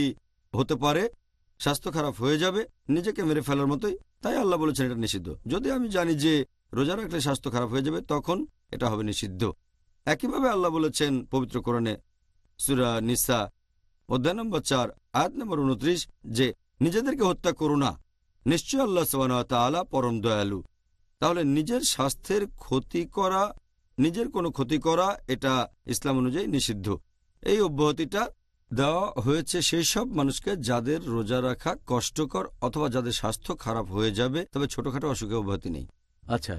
হতে পারে, স্বাস্থ্য খারাপ হয়ে যাবে, নিজেকে মেরে ফেলার মতোই, তাই আল্লাহ বলেছেন এটা নিষিদ্ধ। যদি আমি জানি যে রোজা রাখলে স্বাস্থ্য খারাপ হয়ে যাবে, তখন এটা হবে নিষিদ্ধ। একইভাবে আল্লাহ বলেছেন পবিত্র কোরআনে সুরা নিসা, অধ্যায় নম্বর চার, আয়াত নম্বর উনত্রিশ, যে নিজেদেরকে হত্যা করো না, নিশ্চয় আল্লাহ তাআলা পরম দয়ালু। তাহলে নিজের স্বাস্থ্যের ক্ষতি করা, নিজের কোনো ক্ষতি করা, এটা ইসলাম অনুযায়ী নিষিদ্ধ। এই অব্যাহতিটা দেওয়া হয়েছে সেই সব মানুষকে যাদের রোজা রাখা কষ্টকর অথবা যাদের স্বাস্থ্য খারাপ হয়ে যাবে, তবে ছোটখাটো অসুখে অব্যাহতি নেই। আচ্ছা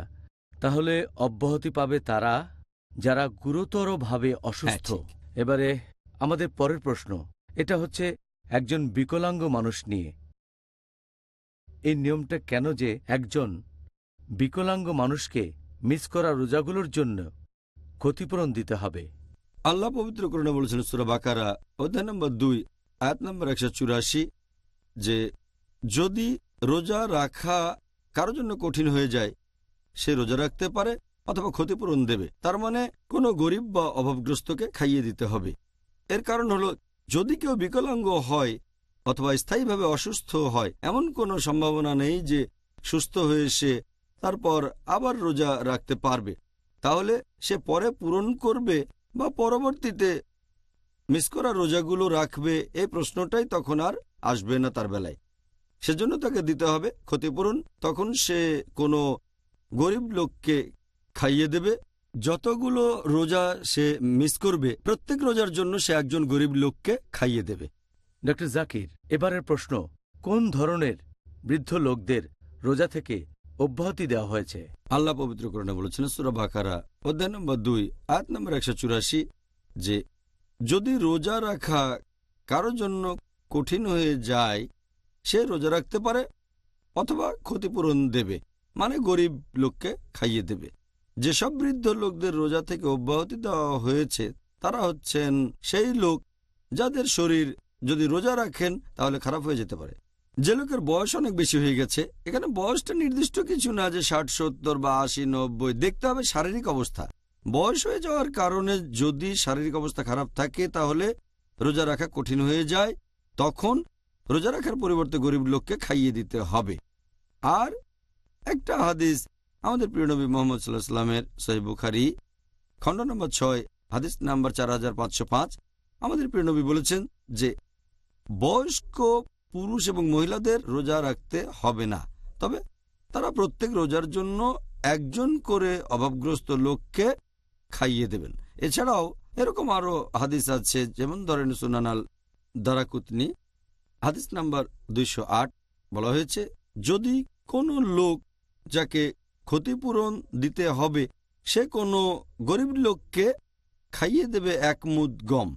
তাহলে অব্যাহতি পাবে তারা যারা গুরুতরভাবে অসুস্থ। এবারে আমাদের পরের প্রশ্ন এটা হচ্ছে একজন বিকলাঙ্গ মানুষ নিয়ে। এই নিয়মটা কেন যে একজন বিকলাঙ্গ মানুষকে মিস করা রোজাগুলোর জন্য ক্ষতিপূরণ দিতে হবে। আল্লাহ পবিত্র করণে বলেছেন সুরা বাকারা অধ্যায় নম্বর দুই আয়াত নম্বর একশো চুরাশি যে যদি রোজা রাখা কারও জন্য কঠিন হয়ে যায় সে রোজা রাখতে পারে অথবা ক্ষতিপূরণ দেবে। তার মানে কোনো গরিব বা অভাবগ্রস্তকে খাইয়ে দিতে হবে। এর কারণ হলো, যদি কেউ বিকলাঙ্গ হয় অথবা স্থায়ীভাবে অসুস্থ হয়, এমন কোনো সম্ভাবনা নেই যে সুস্থ হয়ে সে তারপর আবার রোজা রাখতে পারবে। তাহলে সে পরে পূরণ করবে বা পরবর্তীতে মিস করা রোজাগুলো রাখবে, এই প্রশ্নটাই তখন আর আসবে না তার বেলায়। সেজন্য তাকে দিতে হবে ক্ষতিপূরণ। তখন সে কোনো গরিব লোককে খাইয়ে দেবে যতগুলো রোজা সে মিস করবে প্রত্যেক রোজার জন্য সে একজন গরিব লোককে খাইয়ে দেবে। ড জাকির এবারের প্রশ্ন কোন ধরনের বৃদ্ধ লোকদের রোজা থেকে অব্যাহতি দেওয়া হয়েছে? আল্লাহ পবিত্র করণে বলেছেন সুরা বাকারা অধ্যায় নম্বর দুই আয়াত নম্বর একশো চুরাশি যে যদি রোজা রাখা কারও জন্য কঠিন হয়ে যায় সে রোজা রাখতে পারে অথবা ক্ষতিপূরণ দেবে। মানে গরিব লোককে খাইয়ে দেবে। যেসব বৃদ্ধ লোকদের রোজা থেকে অব্যাহতি দেওয়া হয়েছে, তারা হচ্ছেন সেই লোক যাদের শরীর যদি রোজা রাখেন তাহলে খারাপ হয়ে যেতে পারে। যে লোকের বয়স অনেক বেশি হয়ে গেছে, এখানে বয়সটা নির্দিষ্ট কিছু না যে ষাট, সত্তর বা আশি, নব্বই, দেখতে হবে শারীরিক অবস্থা। বয়স হয়ে যাওয়ার কারণে যদি শারীরিক অবস্থা খারাপ থাকে তাহলে রোজা রাখা কঠিন হয়ে যায়, তখন রোজা রাখার পরিবর্তে গরিব লোককে খাইয়ে দিতে হবে। আর একটা হাদিস আমাদের প্রিয় নবী মোহাম্মদ সাল্লাহ সাল্লামের সহি বুখারি, খণ্ড নম্বর ছয়, হাদিস নাম্বার চার হাজার পাঁচশো পাঁচ। আমাদের প্রিয় নবী বলেছেন যে, বয়স্ক পুরুষ এবং মহিলাদের রোজা রাখতে হবে না। তবে তারা প্রত্যেক রোজার জন্য একজন করে অভাবগ্রস্ত লোককে খাইয়ে দেবেন। এছাড়াও এরকম আরও হাদিস আছে, যেমন ধরেন সুনানাল দারাকুতনি, হাদিস নাম্বার দুইশো আট। বলা হয়েছে, যদি কোনো লোক যাকে ক্ষতিপূরণ দিতে হবে, সে কোনো গরিব লোককে খাইয়ে দেবে একমুদ গম।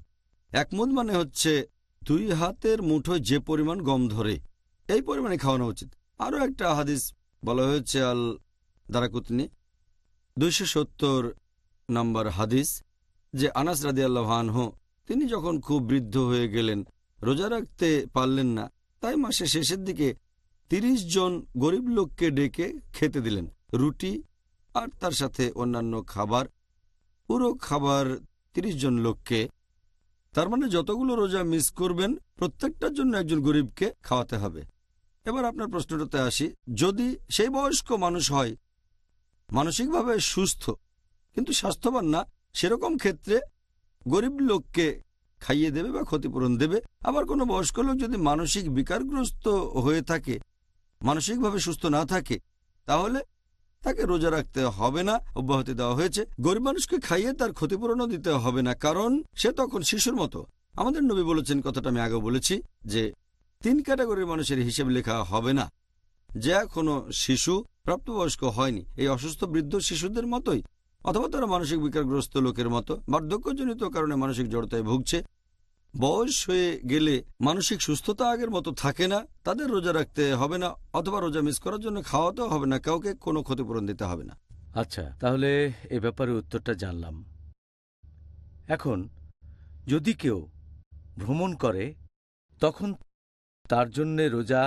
একমুদ মানে হচ্ছে দুই হাতের মুঠোয় যে পরিমাণ গম ধরে। এই পরিমাণে খাওয়ানো উচিত। আরও একটা হাদিস বলা হয়েছে আল দারাকুতনি, দুইশো সত্তর নম্বর হাদিস, যে আনাস রাদি আল্লাহানহ তিনি যখন খুব বৃদ্ধ হয়ে গেলেন, রোজা রাখতে পারলেন না, তাই মাসের শেষের দিকে তিরিশ জন গরিব লোককে ডেকে খেতে দিলেন, রুটি আর তার সাথে অন্যান্য খাবার। পুরো খাবার তিরিশ জন লোককে। তার মানে যতগুলো রোজা মিস করবেন, প্রত্যেকটার জন্য একজন গরিবকে খাওয়াতে হবে। এবার আপনার প্রশ্নটাতে আসি, যদি সেই বয়স্ক মানুষ হয়, মানসিকভাবে সুস্থ, কিন্তু স্বাস্থ্যবান না, সেরকম ক্ষেত্রে গরিব লোককে খাইয়ে দেবে বা ক্ষতিপূরণ দেবে। আবার কোনো বয়স্ক লোক যদি মানসিক বিকারগ্রস্ত হয়ে থাকে মানসিকভাবে সুস্থ না থাকে, তাহলে তাকে রোজা রাখতে হবে না, অব্যাহতি দেওয়া হয়েছে। গরিব মানুষকে খাইয়ে তার ক্ষতিপূরণও দিতে হবে না, কারণ সে তখন শিশুর মতো। আমাদের নবী বলেছেন, কথাটা আমি আগে বলেছি, যে তিন ক্যাটাগরির মানুষের হিসেব লেখা হবে না। যে এখনও শিশু, প্রাপ্তবয়স্ক হয়নি, এই অসুস্থ বৃদ্ধ শিশুদের মতোই, অথবা তারা মানসিক বিকারগ্রস্ত লোকের মতো, বার্ধক্যজনিত কারণে মানসিক জড়তায় ভুগছে বয়স হয়ে গেলে মানসিক সুস্থতা আগের মতো থাকে না তাদের রোজা রাখতে হবে না অথবা রোজা মিস করার জন্য খাওয়াতেও হবে না কাউকে কোনো ক্ষতিপূরণ দিতে হবে না। আচ্ছা তাহলে এ ব্যাপারে উত্তরটা জানলাম। এখন যদি কেউ ভ্রমণ করে তখন তার জন্যে রোজা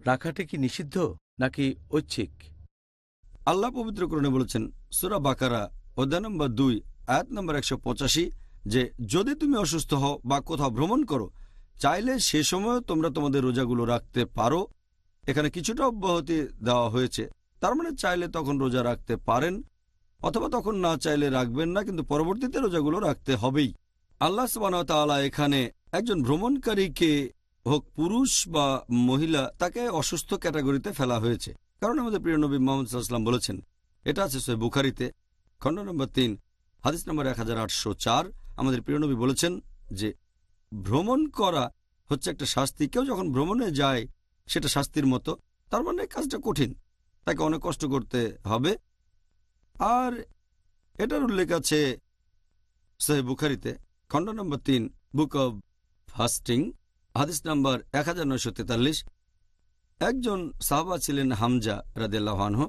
রাখাটা কি নিষিদ্ধ নাকি ঐচ্ছিক? আল্লাহ পবিত্রকরণে বলেছেন সুরা বাকারা অধ্যায় নম্বর দুই আয়াত নম্বর একশো পঁচাশি যে যদি তুমি অসুস্থ হও বা কোথাও ভ্রমণ করো, চাইলে সে সময় তোমরা তোমাদের রোজাগুলো রাখতে পারো। এখানে কিছুটা অব্যাহতি দেওয়া হয়েছে। তার মানে চাইলে তখন রোজা রাখতে পারেন, অথবা তখন না চাইলে রাখবেন না, কিন্তু পরবর্তীতে রোজাগুলো রাখতে হবেই। আল্লাহ তাআলা এখানে একজন ভ্রমণকারীকে হোক পুরুষ বা মহিলা, তাকে অসুস্থ ক্যাটাগরিতে ফেলা হয়েছে। কারণ আমাদের প্রিয় নবী মোহাম্মদ সাল্লাম বলেছেন, এটা আছে সই বুখারিতে, খণ্ড নম্বর তিন, হাদিস নম্বর এক হাজার আটশো চার। আমাদের প্রিয় নবী বলেছেন যে ভ্রমণ করা হচ্ছে একটা শাস্তি। কেউ যখন ভ্রমণে যায়, সেটা শাস্তির মতো, তার মানে কাজটা কঠিন। তাকে অনেক কষ্ট করতে হবে। আর এটার উল্লেখ আছে সহি বুখারিতে, খণ্ড নম্বর তিন, বুক অব ফাস্টিং, হাদিস নাম্বার এক একজন সাহাবা ছিলেন হামজা রাদেল্লাহানহ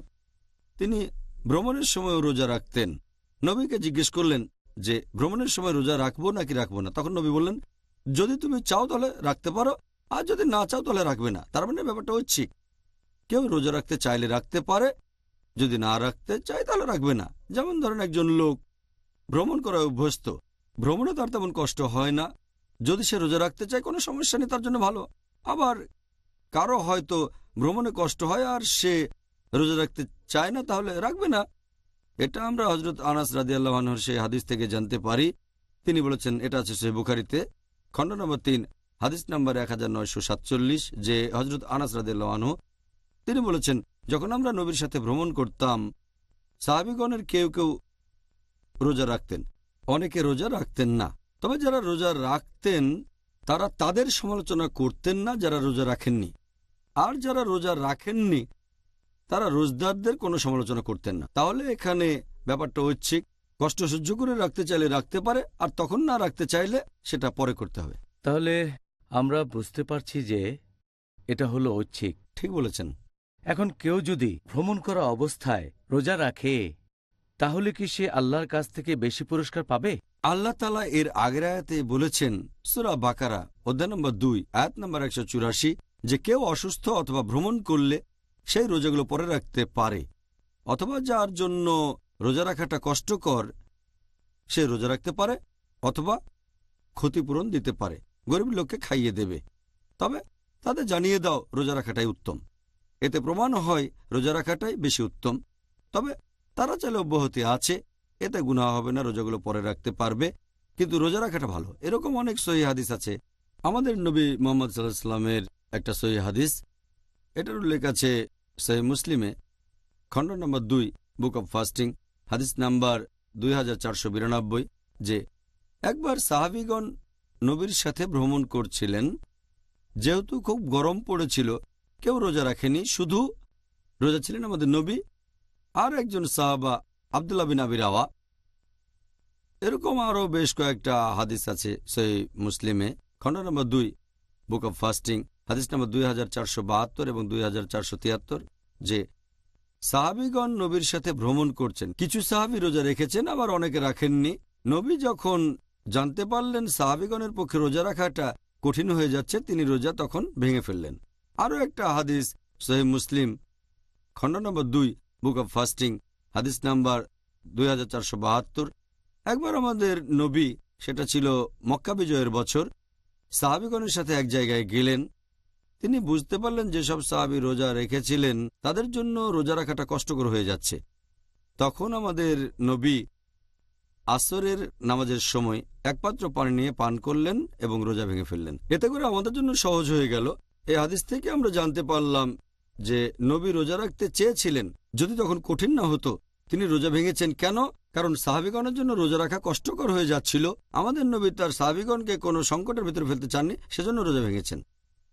তিনি ভ্রমণের সময় রোজা রাখতেন। নবীকে জিজ্ঞেস করলেন যে ভ্রমণের সময় রোজা রাখব নাকি রাখব না? তখন নবী বললেন, যদি তুমি চাও তাহলে রাখতে পারো, আর যদি না চাও তাহলে রাখবে না। তার মানে ব্যাপারটা ঐচ্ছিক কেউ রোজা রাখতে চাইলে রাখতে পারে, যদি না রাখতে চায় তাহলে রাখবে না। যেমন ধরেন একজন লোক ভ্রমণ করা অভ্যস্ত, ভ্রমণে তার তেমন কষ্ট হয় না। যদি সে রোজা রাখতে চায়, কোনো সমস্যা নেই, তার জন্য ভালো। আবার কারও হয়তো ভ্রমণে কষ্ট হয় আর সে রোজা রাখতে চায় না, তাহলে রাখবে না। এটা আমরা হজরত আনাস রাদি আল্লাহর সেই হাদিস থেকে জানতে পারি। তিনি বলেছেন, এটা আছে সে বুখারিতে, খণ্ড নম্বর তিন, হাদিস নাম্বার এক যে হজরত আনাস রাদি আল্লাহন তিনি বলেছেন, যখন আমরা নবীর সাথে ভ্রমণ করতাম, সাহাবিগণের কেউ কেউ রোজা রাখতেন, অনেকে রোজা রাখতেন না। তবে যারা রোজা রাখতেন, তারা তাদের সমালোচনা করতেন না যারা রোজা রাখেননি। আর যারা রোজা রাখেননি তারা রোজদারদের কোনো সমালোচনা করতেন না। তাহলে এখানে ব্যাপারটা ঐচ্ছিক। কষ্ট সহ্য করে রাখতে চাইলে রাখতে পারে আর তখন না রাখতে চাইলে সেটা পরে করতে হবে। তাহলে আমরা বুঝতে পারছি যে এটা হলো ঐচ্ছিক। ঠিক বলেছেন। এখন কেউ যদি ভ্রমণ করা অবস্থায় রোজা রাখে তাহলে কি সে আল্লাহর কাছ থেকে বেশি পুরস্কার পাবে? আল্লাহ তালা এর আগের আয়াতে বলেছেন সুরা বাকারা অধ্যায় নম্বর দুই আয়াত নম্বর একশো চুরাশি যে কেউ অসুস্থ অথবা ভ্রমণ করলে সেই রোজাগুলো পরে রাখতে পারে। অথবা যার জন্য রোজা রাখাটা কষ্টকর, সে রোজা রাখতে পারে অথবা ক্ষতিপূরণ দিতে পারে। গরিব লোককে খাইয়ে দেবে। তবে তাদের জানিয়ে দাও রোজা রাখাটাই উত্তম। এতে প্রমাণ হয় রোজা রাখাটাই বেশি উত্তম। তবে তারা চাইলে অব্যাহতি আছে, এতে গুণা হবে না, রোজাগুলো পরে রাখতে পারবে। কিন্তু রোজা রাখাটা ভালো। এরকম অনেক সহি হাদিস আছে। আমাদের নবী মোহাম্মদ সাল্লাহ সাল্লামের একটা সহি হাদিস। এটার উল্লেখ আছে সহি মুসলিমে, খণ্ড নম্বর দুই, বুক অব ফাস্টিং, হাদিস নাম্বার দুই হাজার চারশো বিরানব্বই, যে একবার সাহাবিগণ নবীর সাথে ভ্রমণ করছিলেন, যেহেতু খুব গরম পড়েছিল, কেউ রোজা রাখেনি, শুধু রোজা ছিলেন আমাদের নবী আর একজন সাহাবা আবদুল্লাহ বিন আবির আওয়া এরকম আরও বেশ কয়েকটা হাদিস আছে সেই মুসলিমে, খণ্ড নম্বর দুই, বুক অব ফাস্টিং হাদিস নম্বর দুই হাজার চারশো বাহাত্তর এবং দুই হাজার চারশো তিয়াত্তর, যে সাহাবিগণ নবীর সাথে ভ্রমণ করছেন। কিছু সাহাবি রোজা রেখেছেন, আবার অনেকে রাখেননি। নবী যখন জানতে পারলেন সাহাবিগণের পক্ষে রোজা রাখাটা কঠিন হয়ে যাচ্ছে, তিনি রোজা তখন ভেঙে ফেললেন। আরও একটা হাদিস সহি মুসলিম, খণ্ড নম্বর দুই, বুক অব ফাস্টিং, হাদিস নাম্বার দুই হাজার চারশো বাহাত্তর। একবার আমাদের নবী, সেটা ছিল মক্কা বিজয়ের বছর, সাহাবিগণের সাথে এক জায়গায় গেলেন। তিনি বুঝতে পারলেন যেসব সাহাবি রোজা রেখেছিলেন, তাদের জন্য রোজা রাখাটা কষ্টকর হয়ে যাচ্ছে। তখন আমাদের নবী আসরের নামাজের সময় একমাত্র পানি নিয়ে পান করলেন এবং রোজা ভেঙে ফেললেন। এতে করে আমাদের জন্য সহজ হয়ে গেল। এই হাদিস থেকে আমরা জানতে পারলাম যে নবী রোজা রাখতে চেয়েছিলেন, যদি তখন কঠিন না হতো, তিনি রোজা ভেঙেছেন কেন? কারণ সাহাবিগণের জন্য রোজা রাখা কষ্টকর হয়ে যাচ্ছিল। আমাদের নবী তার সাহাবিগণকে কোনো সংকটের ভিতরে ফেলতে চাননি, সেজন্য রোজা ভেঙেছেন।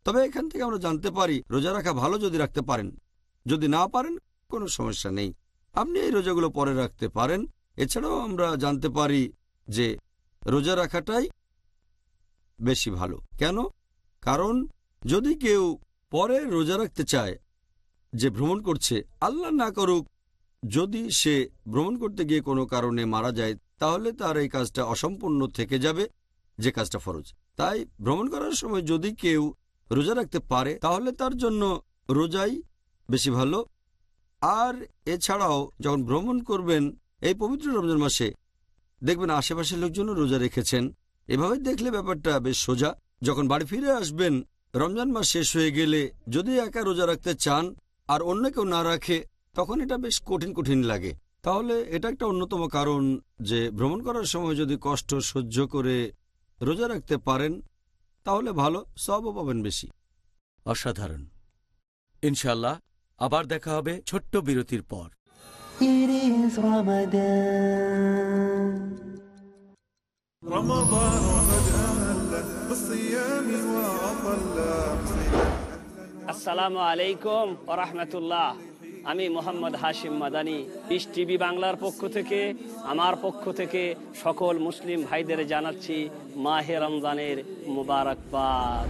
তবে এখান থেকে আমরা জানতে পারি, রোজা রাখা ভালো যদি রাখতে পারেন। যদি না পারেন, কোনো সমস্যা নেই। আপনি এই রোজাগুলো পরে রাখতে পারেন। এছাড়াও আমরা জানতে পারি যে, রোজা রাখাটাই বেশি ভালো। কেন? কারণ যদি কেউ পরে রোজা রাখতে চায়, যে ভ্রমণ করছে, আল্লাহ না করুক, যদি সে ভ্রমণ করতে গিয়ে কোনো কারণে মারা যায়, তাহলে তার এই কাজটা অসম্পূর্ণ থেকে যাবে, যে কাজটা ফরজ। তাই ভ্রমণ করার সময় যদি কেউ রোজা রাখতে পারে, তাহলে তার জন্য রোজাই বেশি ভালো। আর এছাড়াও যখন ভ্রমণ করবেন, এই পবিত্র রমজান মাসে দেখবেন আশেপাশের লোকজনও রোজা রেখেছেন। এভাবে দেখলে ব্যাপারটা বেশ সোজা। যখন বাড়ি ফিরে আসবেন, রমজান মাস শেষ হয়ে গেলে যদি একা রোজা রাখতে চান আর অন্য কেউ না রাখে, তখন এটা বেশ কঠিন কঠিন লাগে। তাহলে এটা একটা অন্যতম কারণ যে ভ্রমণ করার সময় যদি কষ্ট সহ্য করে রোজা রাখতে পারেন তাহলে ভালো সবও পাবেন বেশি। অসাধারণ। ইনশাল্লাহ আবার দেখা হবে ছোট্ট বিরতির পর। আসসালামু আলাইকুম রহমতুল্লাহ। আমি মোহাম্মদ হাশিম মাদানি পিস টিভি বাংলার পক্ষ থেকে, আমার পক্ষ থেকে সকল মুসলিম ভাইদের জানাচ্ছি মাহে রমজানের মুবারকবাদ।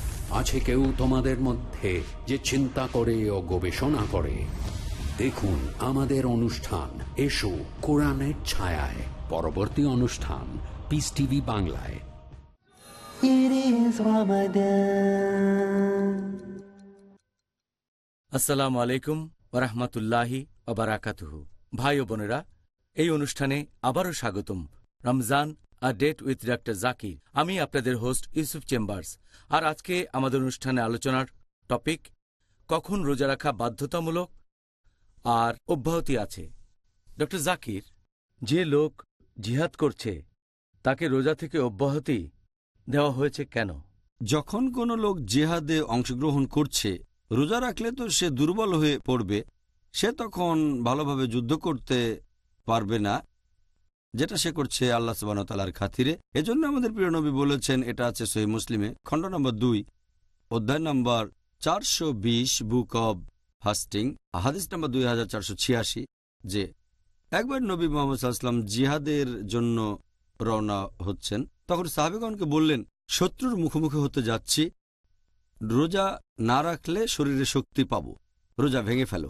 আছে কেউ তোমাদের মধ্যে যে চিন্তা করে ও গবেষণা করে? দেখুন আমাদের অনুষ্ঠান। এসো কোরআনের ছায়ায়। পরবর্তী অনুষ্ঠান পিস টিভি বাংলায়. আসসালামু আলাইকুম ওরহমতুল্লাহি ভাই ও বোনেরা এই অনুষ্ঠানে আবারও স্বাগতম। Ramzan a date with doctor Zakir আমি আপনাদের হোস্ট ইউসুফ চেম্বার্স আর আজকে আমাদের অনুষ্ঠানে আলোচনার টপিক কখন রোজা রাখা বাধ্যতামূলক আর অব্যাহতি আছে। ডক্টর জাকির যে লোক জিহাদ করছে, তাকে রোজা থেকে অব্যাহতি দেওয়া হয়েছে কেন? যখন কোনো লোক জেহাদে অংশগ্রহণ করছে, রোজা রাখলে তো সে দুর্বল হয়ে পড়বে, সে তখন ভালোভাবে যুদ্ধ করতে পারবে না। যেটা সে করছে আল্লাহ সুবাহতালার খাতিরে। এজন্য আমাদের প্রিয় নবী বলেছেন, এটা আছে সহি মুসলিমে, খণ্ড নম্বর দুই, অধ্যায় নম্বর চারশো বিশ, বুক অব ফাস্টিং হাদিস নম্বর দুই হাজার চারশো ছিয়াশি, যে একবার নবী মোহাম্মদ সাল্লাম জিহাদের জন্য রওনা হচ্ছেন, তখন সাহাবিগণকে বললেন, শত্রুর মুখোমুখি হতে যাচ্ছি, রোজা না রাখলে শরীরে শক্তি পাব, রোজা ভেঙে ফেলো।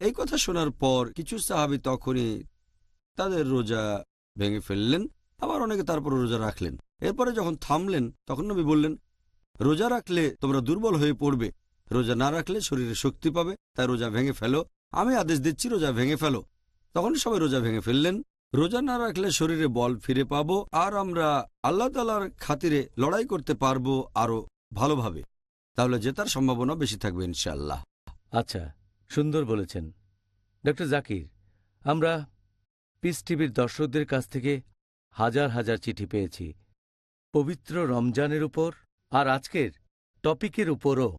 এই কথা শোনার পর কিছু সাহাবি তখনই তাদের রোজা ভেঙে ফেললেন, আবার অনেকে তারপর রোজা রাখলেন। এরপরে যখন থামলেন, তখন নবী বললেন, রোজা রাখলে তোমরা দুর্বল হয়ে পড়বে। রোজা না রাখলে শরীরে শক্তি পাবে, তাই রোজা ভেঙে ফেলো। আমি আদেশ দিচ্ছি, রোজা ভেঙে ফেলো। তখন সবাই রোজা ভেঙে ফেললেন। রোজা না রাখলে শরীরে বল ফিরে পাবো, আর আমরা আল্লাহ তালার খাতিরে লড়াই করতে পারব আরও ভালোভাবে। তাহলে জেতার সম্ভাবনা বেশি থাকবে, ইনশাআল্লাহ। আচ্ছা সুন্দর বলেছেন। ডক্টর জাকির, আমরা পিস টিভির দর্শকদের কাছ থেকে হাজার হাজার চিঠি পেয়েছি। পবিত্র রমজানের উপর আর আজকের টপিকের উপরও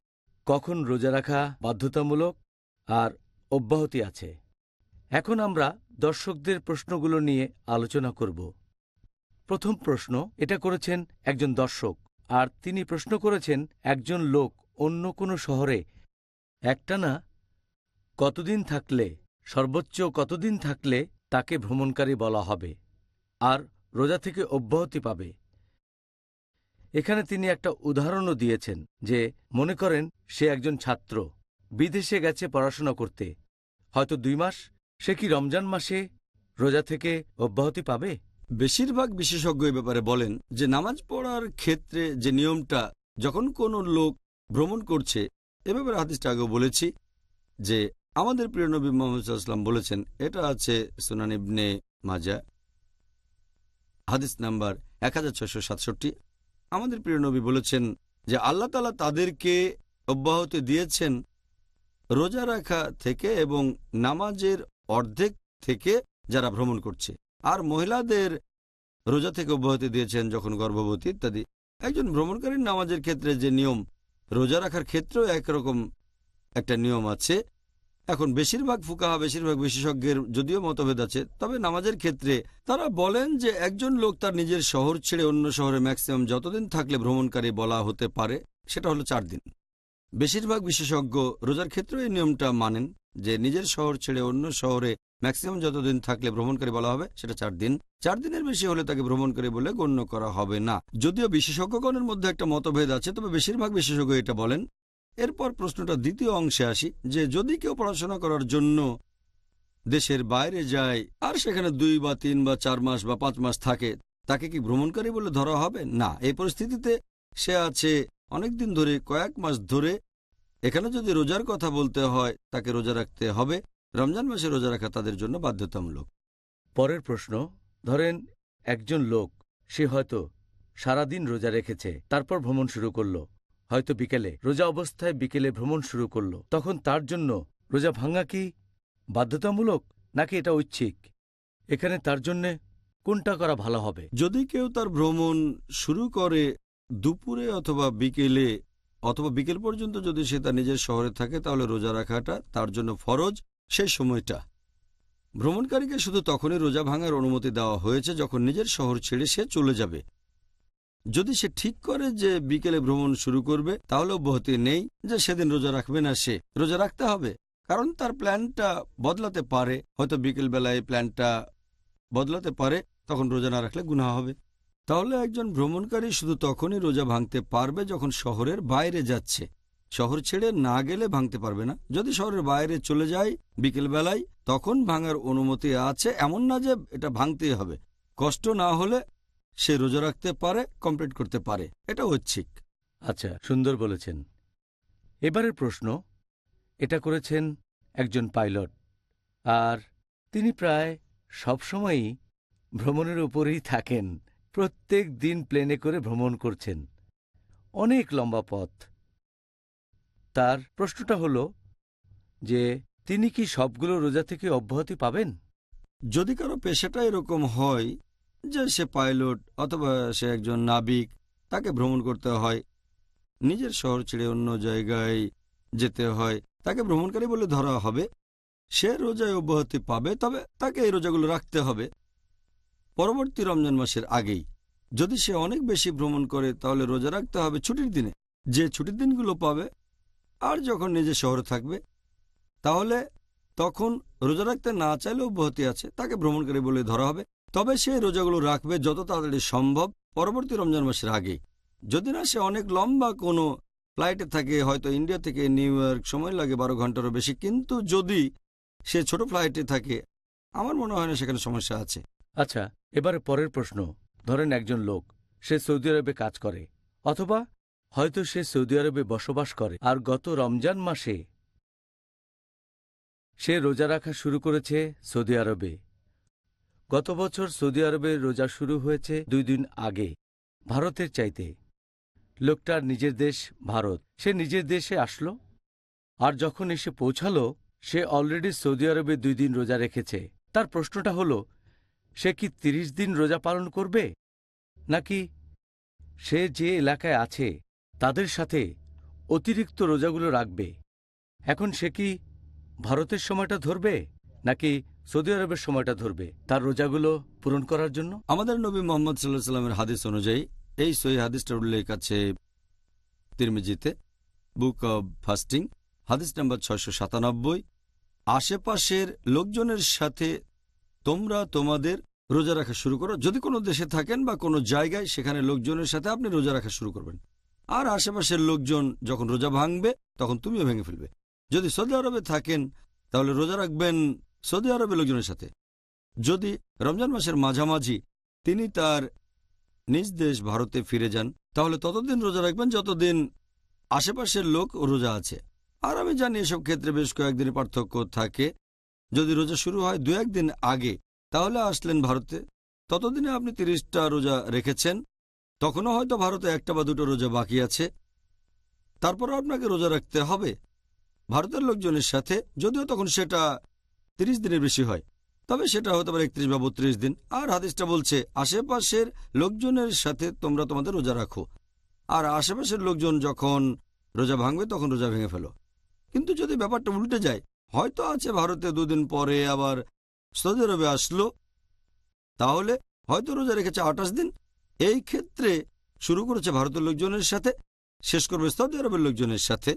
কখন রোজা রাখা বাধ্যতামূলক আর অব্যাহতি আছে। এখন আমরা দর্শকদের প্রশ্নগুলো নিয়ে আলোচনা করব। প্রথম প্রশ্ন, এটা করেছেন একজন দর্শক আর তিনি প্রশ্ন করেছেন একজন লোক অন্য কোনো শহরে একটা না কতদিন থাকলে, সর্বোচ্চ কতদিন থাকলে তাকে ভ্রমণকারী বলা হবে আর রোজা থেকে অব্যাহতি পাবে। এখানে তিনি একটা উদাহরণও দিয়েছেন যে, মনে করেন সে একজন ছাত্র, বিদেশে গেছে পড়াশোনা করতে। হয়তো দুই মাস, সে কি রমজান মাসে রোজা থেকে অব্যাহতি পাবে? বেশিরভাগ বিশেষজ্ঞ এ ব্যাপারে বলেন যে, নামাজ পড়ার ক্ষেত্রে যে নিয়মটা যখন কোনো লোক ভ্রমণ করছে, এ ব্যাপারে হাদিসটা আগেও বলেছি যে আমাদের প্রিয় নবী মোহাম্মদ সাল্লাম বলেছেন, এটা আছে সুনান ইবনে মাজা হাদিস নাম্বার এক হাজার ছয়শো সাতষট্টি। আমাদের প্রিয় নবী বলেছেন যে, আল্লাহ তালা তাদেরকে অব্যাহতি দিয়েছেন রোজা রাখা থেকে এবং নামাজের অর্ধেক থেকে যারা ভ্রমণ করছে। আর মহিলাদের রোজা থেকে অব্যাহতি দিয়েছেন যখন গর্ভবতী ইত্যাদি। একজন ভ্রমণকারীর নামাজের ক্ষেত্রে যে নিয়ম, রোজা রাখার ক্ষেত্রেও একরকম একটা নিয়ম আছে এখন বেশিরভাগ ফুকাহা, বেশিরভাগ বিশেষজ্ঞের যদিও মতভেদ আছে, তবে নামাজের ক্ষেত্রে তারা বলেন যে একজন লোক তার নিজের শহর ছেড়ে অন্য শহরে ম্যাক্সিমাম যতদিন থাকলে ভ্রমণকারী বলা হতে পারে, সেটা হলো চার দিন। বেশিরভাগ বিশেষজ্ঞ রোজার ক্ষেত্রেও এই নিয়মটা মানেন যে নিজের শহর ছেড়ে অন্য শহরে ম্যাক্সিমাম যতদিন থাকলে ভ্রমণকারী বলা হবে, সেটা চার দিন। চার দিনের বেশি হলে তাকে ভ্রমণকারী বলে গণ্য করা হবে না। যদিও বিশেষজ্ঞগণের মধ্যে একটা মতভেদ আছে, তবে বেশিরভাগ বিশেষজ্ঞ এটা বলেন এরপর প্রশ্নটা দ্বিতীয় অংশে আসি, যে যদি কেউ পড়াশোনা করার জন্য দেশের বাইরে যায় আর সেখানে দুই বা তিন বা চার মাস বা পাঁচ মাস থাকে, তাকে কি ভ্রমণকারী বলে ধরা হবে? না, এই পরিস্থিতিতে সে আছে অনেক দিন ধরে, কয়েক মাস ধরে। এখানে যদি রোজার কথা বলতে হয়, তাকে রোজা রাখতে হবে। রমজান মাসে রোজা রাখা তাদের জন্য বাধ্যতামূলক। পরের প্রশ্ন, ধরেন একজন লোক, সে হয়তো সারাদিন রোজা রেখেছে, তারপর ভ্রমণ শুরু করল। হয়তো বিকেলে রোজা অবস্থায় বিকেলে ভ্রমণ শুরু করল। তখন তার জন্য রোজা ভাঙা কি বাধ্যতামূলক, নাকি এটা ঐচ্ছিক? এখানে তার জন্যে কোনটা করা ভালো হবে? যদি কেউ তার ভ্রমণ শুরু করে দুপুরে অথবা বিকেলে, অথবা বিকেল পর্যন্ত যদি সে তার নিজের শহরে থাকে, তাহলে রোজা রাখাটা তার জন্য ফরজ। সেই সময়টা। ভ্রমণকারীকে শুধু তখনই রোজা ভাঙার অনুমতি দেওয়া হয়েছে যখন নিজের শহর ছেড়ে সে চলে যাবে। যদি সে ঠিক করে যে বিকেলে ভ্রমণ শুরু করবে, তাহলে অব্যাহতি নেই যে সেদিন রোজা রাখবে না সে। রোজা রাখতে হবে, কারণ তার প্ল্যানটা বদলাতে পারে। হয়তো বিকেল বেলায় প্ল্যানটা বদলাতে পারে, তখন রোজা না রাখলে গুণা হবে। তাহলে একজন ভ্রমণকারী শুধু তখনই রোজা ভাঙতে পারবে যখন শহরের বাইরে যাচ্ছে। শহর ছেড়ে না গেলে ভাঙতে পারবে না। যদি শহরের বাইরে চলে যায় বিকেল বেলায় তখন ভাঙার অনুমতি আছে। এমন না যে এটা ভাঙতেই হবে। কষ্ট না হলে সে রোজা রাখতে পারে কমপ্লিট করতে পারে। এটা ঐচ্ছিক। আচ্ছা সুন্দর বলেছেন। এবারের প্রশ্ন এটা করেছেন একজন পাইলট আর তিনি প্রায় সবসময়ই ভ্রমণের উপরেই থাকেন। প্রত্যেক দিন প্লেনে করে ভ্রমণ করছেন। অনেক লম্বা পথ। তার প্রশ্নটা হল যে তিনি কি সবগুলো রোজা থেকে অব্যাহতি পাবেন? যদি কারও পেশাটা এরকম হয় যে সে পাইলট অথবা সে একজন নাবিক, তাকে ভ্রমণ করতে হয়। নিজের শহর ছেড়ে অন্য জায়গায় যেতে হয়। তাকে ভ্রমণকারী বলে ধরা হবে। সে রোজায় অব্যাহতি পাবে, তবে তাকে এই রোজাগুলো রাখতে হবে। পরবর্তী রমজান মাসের আগেই। যদি সে অনেক বেশি ভ্রমণ করে, তাহলে রোজা রাখতে হবে ছুটির দিনে। যে ছুটির দিনগুলো পাবে, আর যখন নিজের শহরে থাকবে, তাহলে তখন রোজা রাখতে না চাইলে অব্যাহতি আছে, তাকে ভ্রমণকারী বলে ধরা হবে। তবে সে রোজাগুলো রাখবে যত তাড়াতাড়ি সম্ভব পরবর্তী রমজান মাসের আগে। যদি না, সে অনেক লম্বা কোনো ফ্লাইটে থাকে, হয়তো ইন্ডিয়া থেকে নিউ ইয়র্ক, সময় লাগে বারো ঘন্টারও বেশি। কিন্তু যদি সে ছোট ফ্লাইটে থাকে, আমার মনে হয় না সেখানে সমস্যা আছে। আচ্ছা এবারে পরের প্রশ্ন। ধরেন একজন লোক, সে সৌদি আরবে কাজ করে, অথবা হয়তো সে সৌদি আরবে বসবাস করে, আর গত রমজান মাসে সে রোজা রাখা শুরু করেছে সৌদি আরবে। গত বছর সৌদি আরবে রোজা শুরু হয়েছে দুই দিন আগে, ভারতের চাইতে। লোকটার নিজের দেশ ভারত। সে নিজের দেশে আসলো, আর যখন এসে পৌঁছালো, সে অলরেডি সৌদি আরবে দুই দিন রোজা রেখেছে। তার প্রশ্নটা হল, সে কি তিরিশ দিন রোজা পালন করবে? নাকি সে যে এলাকায় আছে, তাদের সাথে অতিরিক্ত রোজাগুলো রাখবে? এখন সে কি ভারতের সময়টা ধরবে? নাকি সৌদি আরবের সময়টা ধরবে। তার রোজাগুলো পূরণ করার জন্য? আমাদের নবী মোহাম্মদ সাল্লাহ সাল্লামের হাদিস অনুযায়ী, এই সই হাদিসটার উল্লেখ আছে তিরমিজিতে, বুক অব ফাস্টিং, হাদিস নাম্বার ছয়শো সাতানব্বই। আশেপাশের লোকজনের সাথে তোমরা তোমাদের রোজা রাখা শুরু করো। যদি কোনো দেশে থাকেন বা কোনো জায়গায়, সেখানে লোকজনের সাথে আপনি রোজা রাখা শুরু করবেন। আর আশেপাশের লোকজন যখন রোজা ভাঙবে, তখন তুমিও ভেঙে ফেলবে। যদি সৌদি আরবে থাকেন, তাহলে রোজা রাখবেন সৌদি আরবের লোকজনের সাথে। যদি রমজান মাসের মাঝামাঝি তিনি তার নিজ দেশ ভারতে ফিরে যান, তাহলে ততদিন রোজা রাখবেন যতদিন আশেপাশের লোক রোজা আছে। আর আমি জানি এসব ক্ষেত্রে বেশ কয়েকদিনের পার্থক্য থাকে। যদি রোজা শুরু হয় দু একদিন আগে, তাহলে আসলেন ভারতে। ততদিনে আপনি তিরিশটা রোজা রেখেছেন। তখনও হয়তো ভারতে একটা বা দুটো রোজা বাকি আছে। তারপরও আপনাকে রোজা রাখতে হবে। ভারতের লোকজনের সাথে, যদিও তখন সেটা তিরিশ দিনের বেশি হয়। তবে সেটা হতে পারে একত্রিশ বা বত্রিশ দিন। আর হাদিসটা বলছে, আশেপাশের লোকজনের সাথে তোমরা তোমাদের রোজা রাখো। আর আশেপাশের লোকজন যখন রোজা ভাঙবে, তখন রোজা ভেঙে ফেলো। কিন্তু যদি ব্যাপারটা উল্টে যায়, হয়তো আছে ভারতে দুদিন পরে আবার সৌদি আরবে আসলো, তাহলে হয়তো রোজা রেখেছে আঠাশ দিন। এই ক্ষেত্রে শুরু করেছে ভারতের লোকজনের সাথে, শেষ করবে সৌদি আরবের লোকজনের সাথে।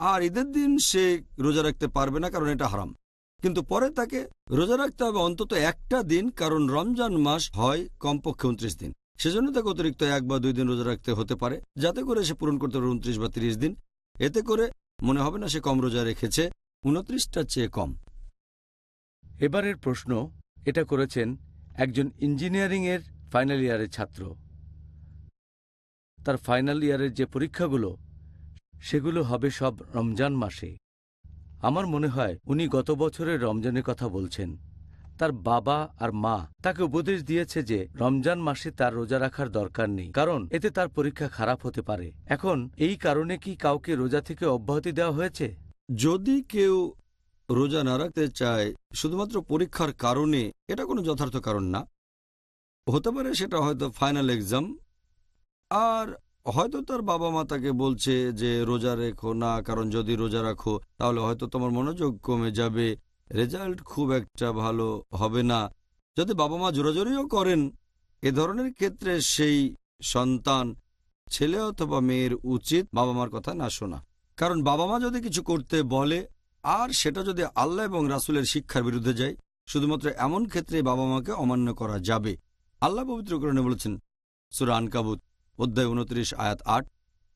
আর ঈদের দিন সে রোজা রাখতে পারবে না, কারণ এটা হারাম। কিন্তু পরে তাকে রোজা রাখতে হবে অন্তত একটা দিন, কারণ রমজান মাস হয় কমপক্ষে উনত্রিশ দিন। সেজন্য তাকে অতিরিক্ত এক বা দুই দিন রোজা রাখতে হতে পারে, যাতে করে সে পূরণ করতে পারে উনত্রিশ বা তিরিশ দিন। এতে করে মনে হবে না সে কম রোজা রেখেছে উনত্রিশটার চেয়ে কম। এবারের প্রশ্ন, এটা করেছেন একজন ইঞ্জিনিয়ারিংয়ের ফাইনাল ইয়ারের ছাত্র। তার ফাইনাল ইয়ারের যে পরীক্ষাগুলো, সেগুলো হবে সব রমজান মাসে। আমার মনে হয় উনি গত বছরের রমজানের কথা বলছেন। তার বাবা আর মা তাকে উপদেশ দিয়েছে যে রমজান মাসে তার রোজা রাখার দরকার নেই, কারণ এতে তার পরীক্ষা খারাপ হতে পারে। এখন এই কারণে কি কাউকে রোজা থেকে অব্যাহতি দেওয়া হয়েছে? যদি কেউ রোজা না রাখতে চায়, শুধুমাত্র পরীক্ষার কারণে, এটা কোনো যথার্থ কারণ না। হতে পারে সেটা হয়তো ফাইনাল এক্সাম আর হয়তো তার বাবা মা তাকে বলছে যে, রোজা রেখো না, কারণ যদি রোজা রাখো, তাহলে হয়তো তোমার মনোযোগ কমে যাবে। রেজাল্ট খুব একটা ভালো হবে না। যদি বাবা মা জোরাজোরিও করেন, এ ধরনের ক্ষেত্রে সেই সন্তান, ছেলে অথবা মেয়ের উচিত বাবা মার কথা না শোনা। কারণ বাবা মা যদি কিছু করতে বলে, আর সেটা যদি আল্লাহ এবং রাসুলের শিক্ষার বিরুদ্ধে যায়, শুধুমাত্র এমন ক্ষেত্রে বাবা মাকে অমান্য করা যাবে। আল্লাহ পবিত্রকরণে বলেছেন, সুরা আনকাবুত। অধ্যায় উনত্রিশ, আয়াত আট।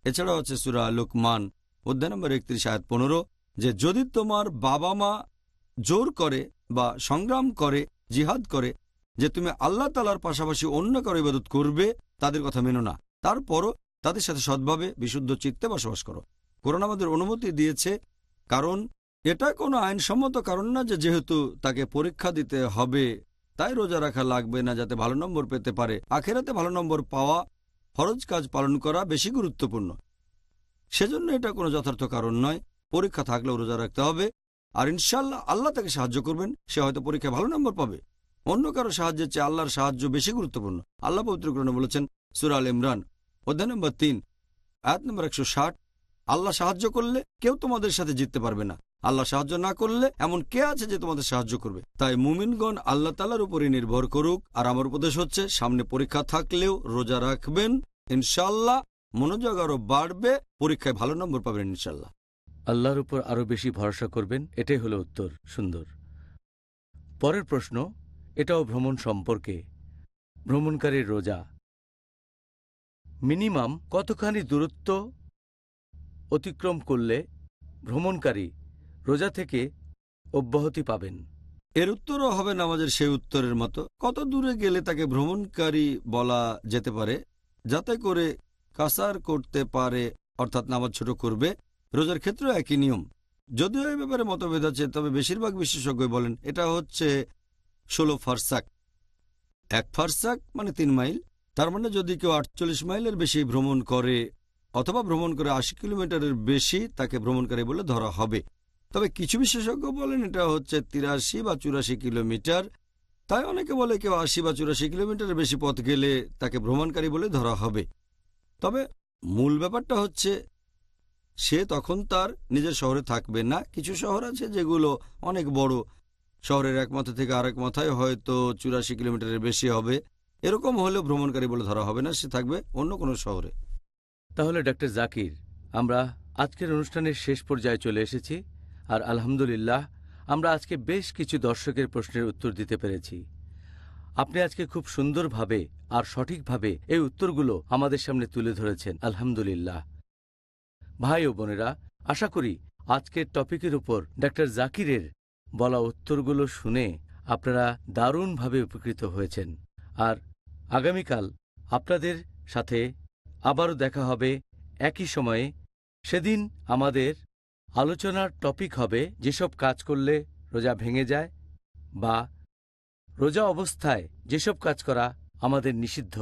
এছাড়াও আছে সুরা লোকমান, অধ্যায় নম্বর একত্রিশ, আয়াত পনেরো, যে যদি তোমার বাবা মা জোর করে বা সংগ্রাম করে, জিহাদ করে, যে তুমি আল্লাহ তালার পাশাপাশি অন্য কারও ইবাদত করবে, তাদের কথা মেনো না। তারপরও তাদের সাথে সৎভাবে, বিশুদ্ধ চিত্তে বসবাস করো। করোনা আমাদের অনুমতি দিয়েছে, কারণ এটা কোনো আইনসম্মত কারণ না যে যেহেতু তাকে পরীক্ষা দিতে হবে, তাই রোজা রাখা লাগবে না যাতে ভালো নম্বর পেতে পারে। আখেরাতে ভালো নম্বর পাওয়া ফরজ কাজ পালন করা বেশি গুরুত্বপূর্ণ। সেজন্য এটা কোনো যথার্থ কারণ নয়। পরীক্ষা থাকলেও রোজা রাখতে হবে। আর ইনশাল্লাহ আল্লাহ তাকে সাহায্য করবেন। সে হয়তো পরীক্ষায় ভালো নম্বর পাবে। অন্য কারও সাহায্যের চেয়ে আল্লাহর সাহায্য বেশি গুরুত্বপূর্ণ। আল্লাহ পবিত্রকরণে বলেছেন সুরাল ইমরান, অধ্যায় নম্বর তিন, আয়াত নম্বর একশো ষাট, আল্লাহ সাহায্য করলে কেউ তোমাদের সাথে জিততে পারবে না। আল্লাহ সাহায্য না করলে এমন কে আছে যে তোমাদের সাহায্য করবে? তাই মুমিনগণ আল্লাহ তালার উপরই নির্ভর করুক। আর আমার উপদেশ হচ্ছে, সামনে পরীক্ষা থাকলেও রোজা রাখবেন ইনশাল্লাহ মনোযোগ আরও বাড়বে, পরীক্ষায় ভালো নম্বর পাবেন ইনশাল্লাহ আল্লাহর উপর আরও বেশি ভরসা করবেন, এটাই হলো উত্তর, সুন্দর। পরের প্রশ্ন, এটাও ভ্রমণ সম্পর্কে। ভ্রমণকারীর রোজা। মিনিমাম কতখানি দূরত্ব অতিক্রম করলে ভ্রমণকারী রোজা থেকে অব্যাহতি পাবেন। এর উত্তরও হবে নামাজের সেই উত্তরের মতো। কত দূরে গেলে তাকে ভ্রমণকারী বলা যেতে পারে? যাতে করে কাসার করতে পারে, অর্থাৎ নামাজ ছোট করবে, রোজার ক্ষেত্রেও একই নিয়ম। যদিও এই ব্যাপারে মতভেদ আছে, তবে বেশিরভাগ বিশেষজ্ঞ বলেন এটা হচ্ছে ষোলো ফারসাক। এক ফারসাক মানে তিন মাইল। তার মানে যদি কেউ আটচল্লিশ মাইলের বেশি ভ্রমণ করে, অথবা ভ্রমণ করে আশি কিলোমিটারের বেশি তাকে ভ্রমণকারী বলে ধরা হবে। তবে কিছু বিশেষজ্ঞ বলেন এটা হচ্ছে তিরাশি বা চুরাশি কিলোমিটার। তাই অনেকে বলে কেউ আশি বা চুরাশি কিলোমিটারের বেশি পথ গেলে তাকে ভ্রমণকারী বলে ধরা হবে। তবে মূল ব্যাপারটা হচ্ছে, সে তখন তার নিজের শহরে থাকবে না। কিছু শহর আছে যেগুলো অনেক বড়। শহরের এক মাথা থেকে আরেক মাথায় হয়তো চুরাশি কিলোমিটারের বেশি হবে। এরকম হলেও ভ্রমণকারী বলে ধরা হবে না, সে থাকবে অন্য কোনো শহরে। তাহলে ডক্টর জাকির, আমরা আজকের অনুষ্ঠানের শেষ পর্যায়ে চলে এসেছি। আর আলহামদুলিল্লাহ, আমরা আজকে বেশ কিছু দর্শকের প্রশ্নের উত্তর দিতে পেরেছি। আপনি আজকে খুব সুন্দরভাবে আর সঠিকভাবে এই উত্তরগুলো আমাদের সামনে তুলে ধরেছেন। আলহামদুলিল্লাহ। ভাই ও বোনেরা, আশা করি আজকের টপিকের উপর ডাক্তার জাকিরের বলা উত্তরগুলো শুনে আপনারা দারুণভাবে উপকৃত হয়েছেন। আর আগামীকাল আপনাদের সাথে আবারও দেখা হবে একই সময়ে। সেদিন আমাদের আলোচনার টপিক হবে যেসব কাজ করলে রোজা ভেঙে যায় বা রোজা অবস্থায় যেসব কাজ করা আমাদের নিষিদ্ধ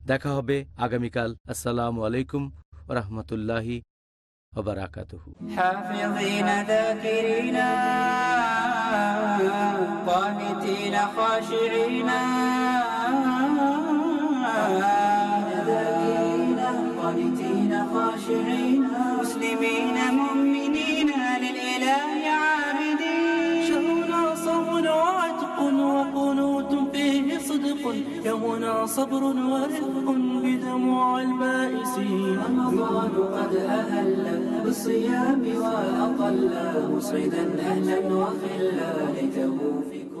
দেখা হবে আগামীকাল আসসালামু আলাইকুম রহমতুল্লাহি ওবরাকাতুহু حافظين ذاكرين قانتين خاشعين ذاكرين قانتين خاشعين مسلمين مؤمنين للإله عابدين. شهرنا صوم وعتق وقنوت فيه صدق. يومنا صبر ورفق بدموع البائسين. رمضان قد أهل بالصيام وأطل. مسعدا أهلا وخلا ليته في كل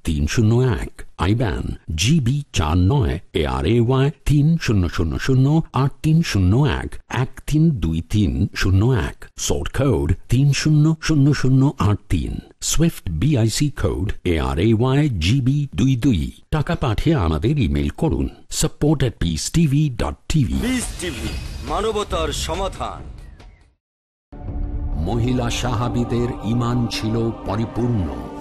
তিন শূন্য এক আইব্যান জিবি চার নয় এ আর এ ওয়াই তিন শূন্য শূন্য শূন্য আট তিন শূন্য এক এক তিন দুই তিন শূন্য এক তিন শূন্য শূন্য শূন্য আট তিন SWIFT BIC A R A Y GB দুই দুই। টাকা পাঠিয়ে আমাদের ইমেল করুন support at peace TV dot TV মানবতার সমাধান। মহিলা সাহাবিদের ইমান ছিল পরিপূর্ণ।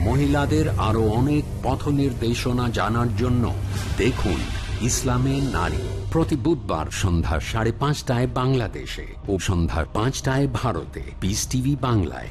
মহিলাদের আরও অনেক পথ নির্দেশনা জানার জন্য দেখুন ইসলামে নারী। প্রতি বুধবার সন্ধ্যা সাড়ে পাঁচটায় বাংলাদেশে ও সন্ধ্যা পাঁচটায় ভারতে। পিস টিভি বাংলায়।